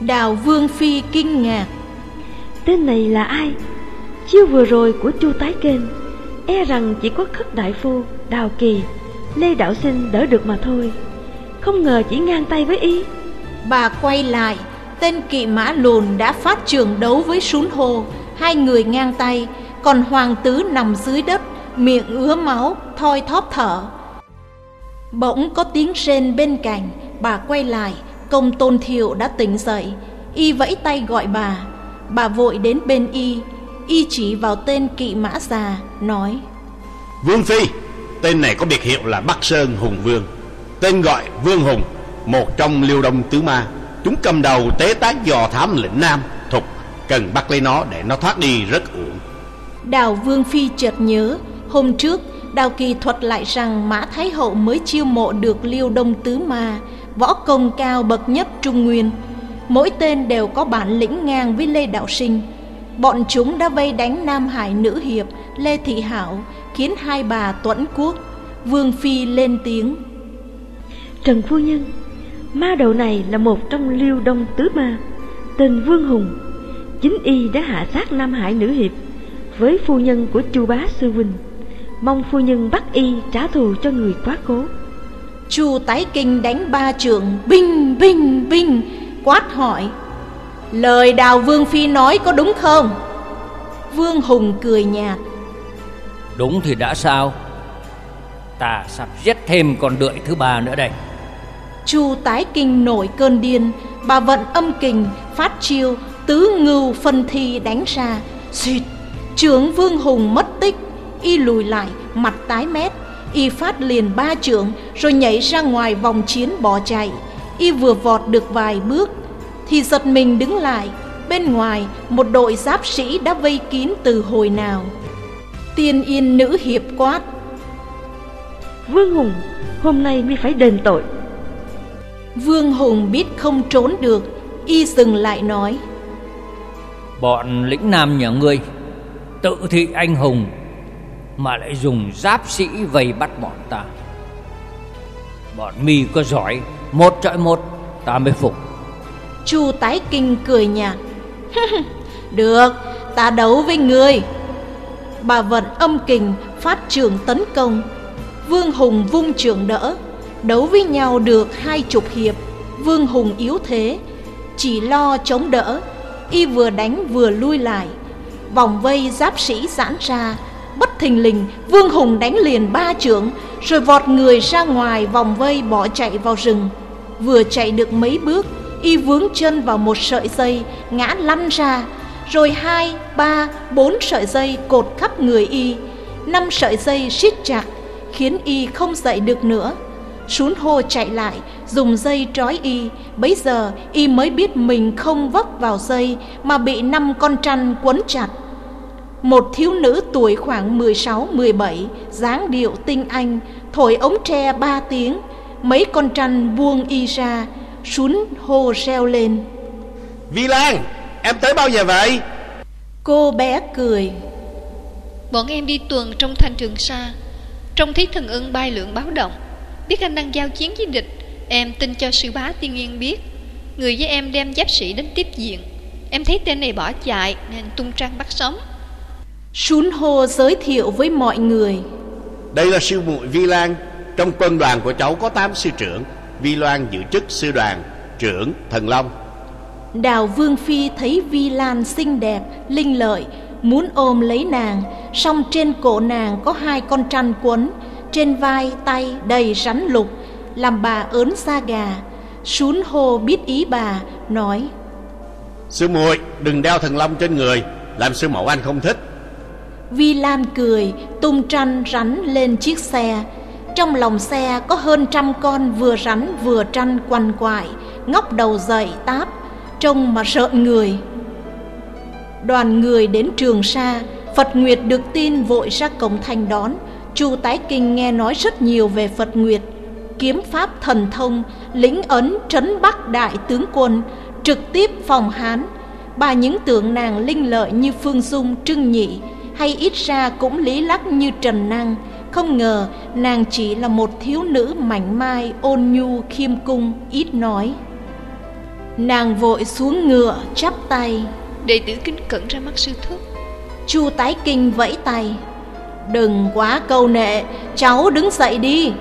Đào Vương Phi kinh ngạc. Tên này là ai? Chiêu vừa rồi của Chu Tái Kênh E rằng chỉ có khất đại phu Đào Kỳ Lê Đạo Sinh đỡ được mà thôi. Không ngờ chỉ ngang tay với y Bà quay lại Tên kỵ mã lùn đã phát trường đấu với sún hồ Hai người ngang tay Còn hoàng tứ nằm dưới đất Miệng ứa máu Thoi thóp thở Bỗng có tiếng rên bên cạnh Bà quay lại Công tôn thiệu đã tỉnh dậy. Y vẫy tay gọi bà. Bà vội đến bên Y. Y chỉ vào tên kỵ mã già Nói Vương Phi Tên này có biệt hiệu là Bắc Sơn Hùng Vương. Tên gọi Vương Hùng Một trong liêu đông tứ ma. Chúng cầm đầu tế tác dò thám lĩnh Nam Thục cần bắt lấy nó để nó thoát đi rất uổng. Đào Vương Phi chợt nhớ Hôm trước Đào Kỳ thuật lại rằng Mã Thái Hậu mới chiêu mộ được liêu đông tứ ma, Võ công cao bậc nhất Trung Nguyên. Mỗi tên đều có bản lĩnh ngang với Lê Đạo Sinh. Bọn chúng đã vây đánh Nam Hải nữ hiệp, Lê Thị Hảo, Khiến hai bà tuẫn quốc Vương Phi lên tiếng. Trần Phu Nhân, Ma đầu này là một trong liêu đông tứ ma, Tên Vương Hùng. Chính y đã hạ sát Nam Hải nữ hiệp Với phu nhân của chu bá sư huynh. Mong phu nhân bắt y trả thù cho người quá cố. Chu tái kinh đánh ba trường Binh binh binh Quát hỏi Lời đào Vương Phi nói có đúng không? Vương Hùng cười nhạt Đúng thì đã sao? Ta sắp giết thêm con đợi thứ ba nữa đây. Chu tái kinh nổi cơn điên Bà vận âm kình Phát chiêu Tứ ngưu phân thi đánh ra Xuyệt Trưởng Vương Hùng mất tích Y lùi lại Mặt tái mét. Y phát liền ba trưởng Rồi nhảy ra ngoài vòng chiến bỏ chạy. Y vừa vọt được vài bước Thì giật mình đứng lại. Bên ngoài một đội giáp sĩ đã vây kín từ hồi nào. Tiên yên nữ hiệp quát. Vương Hùng Hôm nay mi phải đền tội. Vương Hùng biết không trốn được Y dừng lại nói. Bọn lĩnh nam nhà ngươi Tự thị anh hùng mà lại dùng giáp sĩ vây bắt bọn ta. Bọn mi có giỏi, Một trọi một, Ta mới phục. Chu tái kinh cười nhạt. Được, Ta đấu với người Bà vận âm kình, Phát trường tấn công. Vương Hùng vung trường đỡ, Đấu với nhau được hai chục hiệp. Vương Hùng yếu thế, Chỉ lo chống đỡ, Y vừa đánh vừa lui lại. Vòng vây giáp sĩ giãn ra Bất thình lình Vương Hùng đánh liền ba trưởng Rồi vọt người ra ngoài vòng vây bỏ chạy vào rừng. Vừa chạy được mấy bước Y vướng chân vào một sợi dây Ngã lăn ra. Rồi hai, ba, bốn sợi dây cột khắp người Y. Năm sợi dây siết chặt Khiến Y không dậy được nữa. Sún hô chạy lại Dùng dây trói y. Bấy giờ y mới biết mình không vấp vào dây Mà bị năm con trăn quấn chặt. Một thiếu nữ tuổi khoảng 16-17 dáng điệu tinh anh Thổi ống tre ba tiếng Mấy con trăn buông y ra Sún hô reo lên. Vi Lan Em tới bao giờ vậy? Cô bé cười. Bọn em đi tuần trong thành trường xa Trông thấy thần ưng bay lượn báo động. Biết anh đang giao chiến với địch. Em tin cho sư bá tiên yên biết. Người với em đem giáp sĩ đến tiếp diện. Em thấy tên này bỏ chạy Nên tung trăng bắt sống Sún hô giới thiệu với mọi người. Đây là sư muội Vi Lan. Trong quân đoàn của cháu có 8 sư trưởng. Vi Loan giữ chức sư đoàn Trưởng Thần Long. Đào Vương Phi thấy Vi Lan xinh đẹp, linh lợi Muốn ôm lấy nàng. Song trên cổ nàng có hai con trăn quấn Trên vai tay đầy rắn lục Làm bà ớn da gà. Sún hô biết ý bà Nói Sư muội đừng đeo thần long trên người. Làm sư mẫu anh không thích Vi Lan cười tung tranh rắn lên chiếc xe. Trong lòng xe có hơn trăm con vừa rắn vừa tranh quằn quại Ngóc đầu dậy táp Trông mà rợn người. Đoàn người đến Trường Sa Phật Nguyệt được tin vội ra cổng thành đón. Chu Tái Kinh nghe nói rất nhiều về Phật Nguyệt Kiếm pháp thần thông Lĩnh ấn trấn bắc đại tướng quân Trực tiếp phòng Hán. Bà những tượng nàng linh lợi như Phương Dung, Trưng Nhị hay ít ra cũng lý lắc như Trần Năng Không ngờ nàng chỉ là một thiếu nữ mảnh mai ôn nhu khiêm cung ít nói. Nàng vội xuống ngựa chắp tay. Đệ tử kính cẩn ra mắt sư thúc Chu tái kinh vẫy tay. Đừng quá câu nệ Cháu đứng dậy đi.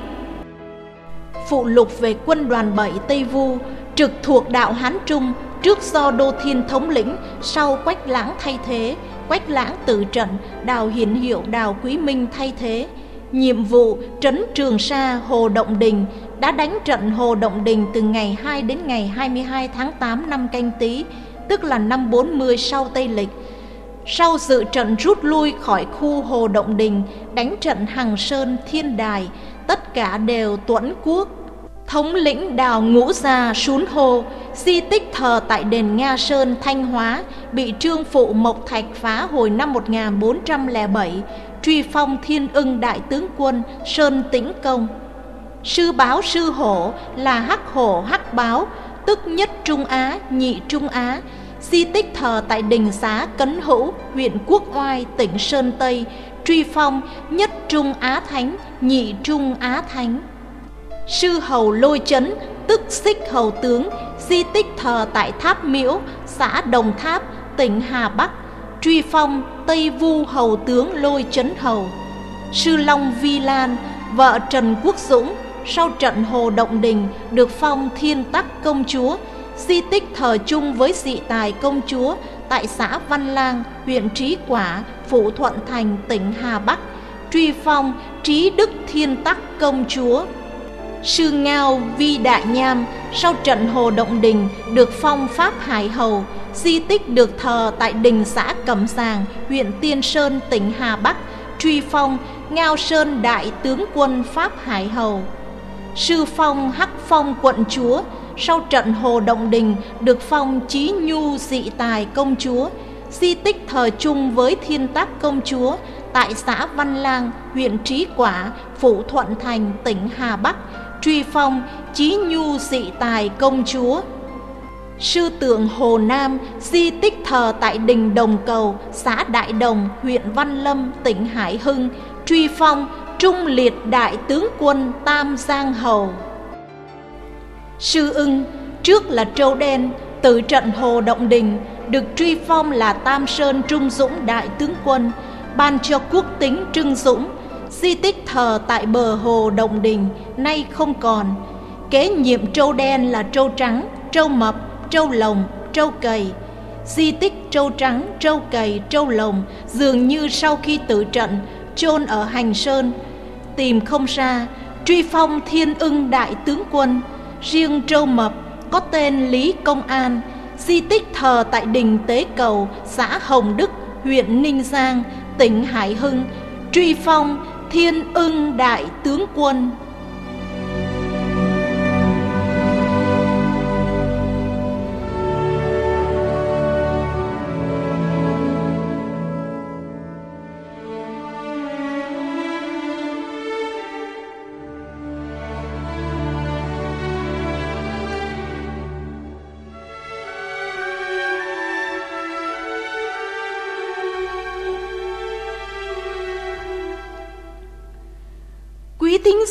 Phụ lục về quân đoàn 7 Tây Vu Trực thuộc đạo Hán Trung Trước do Đô Thiên thống lĩnh Sau Quách Lãng thay thế Quách Lãng tự trận Đào Hiển Hiệu Đào Quý Minh thay thế Nhiệm vụ trấn Trường Sa Hồ Động Đình đã đánh trận Hồ Động Đình từ ngày 2 đến ngày 22 tháng 8 năm canh tý tức là năm 40 sau Tây Lịch. Sau sự trận rút lui khỏi khu Hồ Động Đình, đánh trận Hằng Sơn Thiên Đài, tất cả đều tuẫn quốc. Thống lĩnh đào ngũ gia sún hồ, di tích thờ tại đền Nga Sơn Thanh Hóa bị trương phụ Mộc Thạch phá hồi năm 1407, truy phong thiên ưng đại tướng quân Sơn Tĩnh Công. Sư báo sư hổ là hắc hổ hắc báo, tức nhất Trung Á, nhị Trung Á, di tích thờ tại đình xá Cấn Hữu, huyện Quốc Oai, tỉnh Sơn Tây, truy phong nhất Trung Á Thánh, nhị Trung Á Thánh. Sư hầu lôi chấn, tức xích hầu tướng, di tích thờ tại Tháp Miễu, xã Đồng Tháp, tỉnh Hà Bắc, truy phong Tây Vu hầu tướng lôi chấn hầu. Sư Long Vi Lan, vợ Trần Quốc Dũng, sau trận Hồ Động Đình được phong thiên tắc công chúa, di tích thờ chung với dị tài công chúa tại xã Văn Lang, huyện Trí Quả, Phủ Thuận Thành, tỉnh Hà Bắc, truy phong Trí Đức Thiên Tắc công chúa. Sư Ngao Vi Đại Nham sau trận Hồ Động Đình được phong Pháp Hải Hầu, di tích được thờ tại đình xã Cẩm Sàng, huyện Tiên Sơn, tỉnh Hà Bắc, truy phong Ngao Sơn Đại Tướng quân Pháp Hải Hầu. Sư phong Hắc Phong quận chúa sau trận Hồ Động Đình được phong Chí Nhu dị tài công chúa, di tích thờ chung với Thiên Tác công chúa tại xã Văn Lang, huyện Trí Quả, Phủ Thuận Thành, tỉnh Hà Bắc, truy phong Chí Nhu dị tài công chúa. Sư tượng Hồ Nam di tích thờ tại đình Đồng Cầu, xã Đại Đồng, huyện Văn Lâm, tỉnh Hải Hưng, truy phong Trung liệt đại tướng quân Tam Giang Hầu. Sư ưng trước là Trâu Đen, từ trận Hồ Động Đình, được truy phong là Tam Sơn Trung Dũng đại tướng quân, ban cho quốc tính Trưng Dũng, di tích thờ tại bờ Hồ đồng Đình nay không còn. Kế nhiệm Trâu Đen là Trâu Trắng, Trâu Mập, Trâu Lồng, Trâu Cầy. Di tích Trâu Trắng, Trâu Cầy, Trâu Lồng dường như sau khi tự trận chôn ở Hành Sơn, tìm không ra, truy phong thiên ưng đại tướng quân, riêng Trâu Mập có tên Lý Công An, di tích thờ tại đình Tế Cầu, xã Hồng Đức, huyện Ninh Giang, tỉnh Hải Hưng, truy phong thiên ưng đại tướng quân.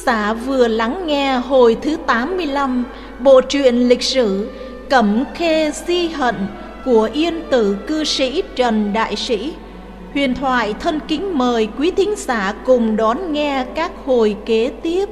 Xã vừa lắng nghe hồi thứ 85 bộ truyện lịch sử Cẩm Khê Di Hận của yên tử cư sĩ Trần Đại Sĩ. Huyền thoại thân kính mời quý thính giả cùng đón nghe các hồi kế tiếp.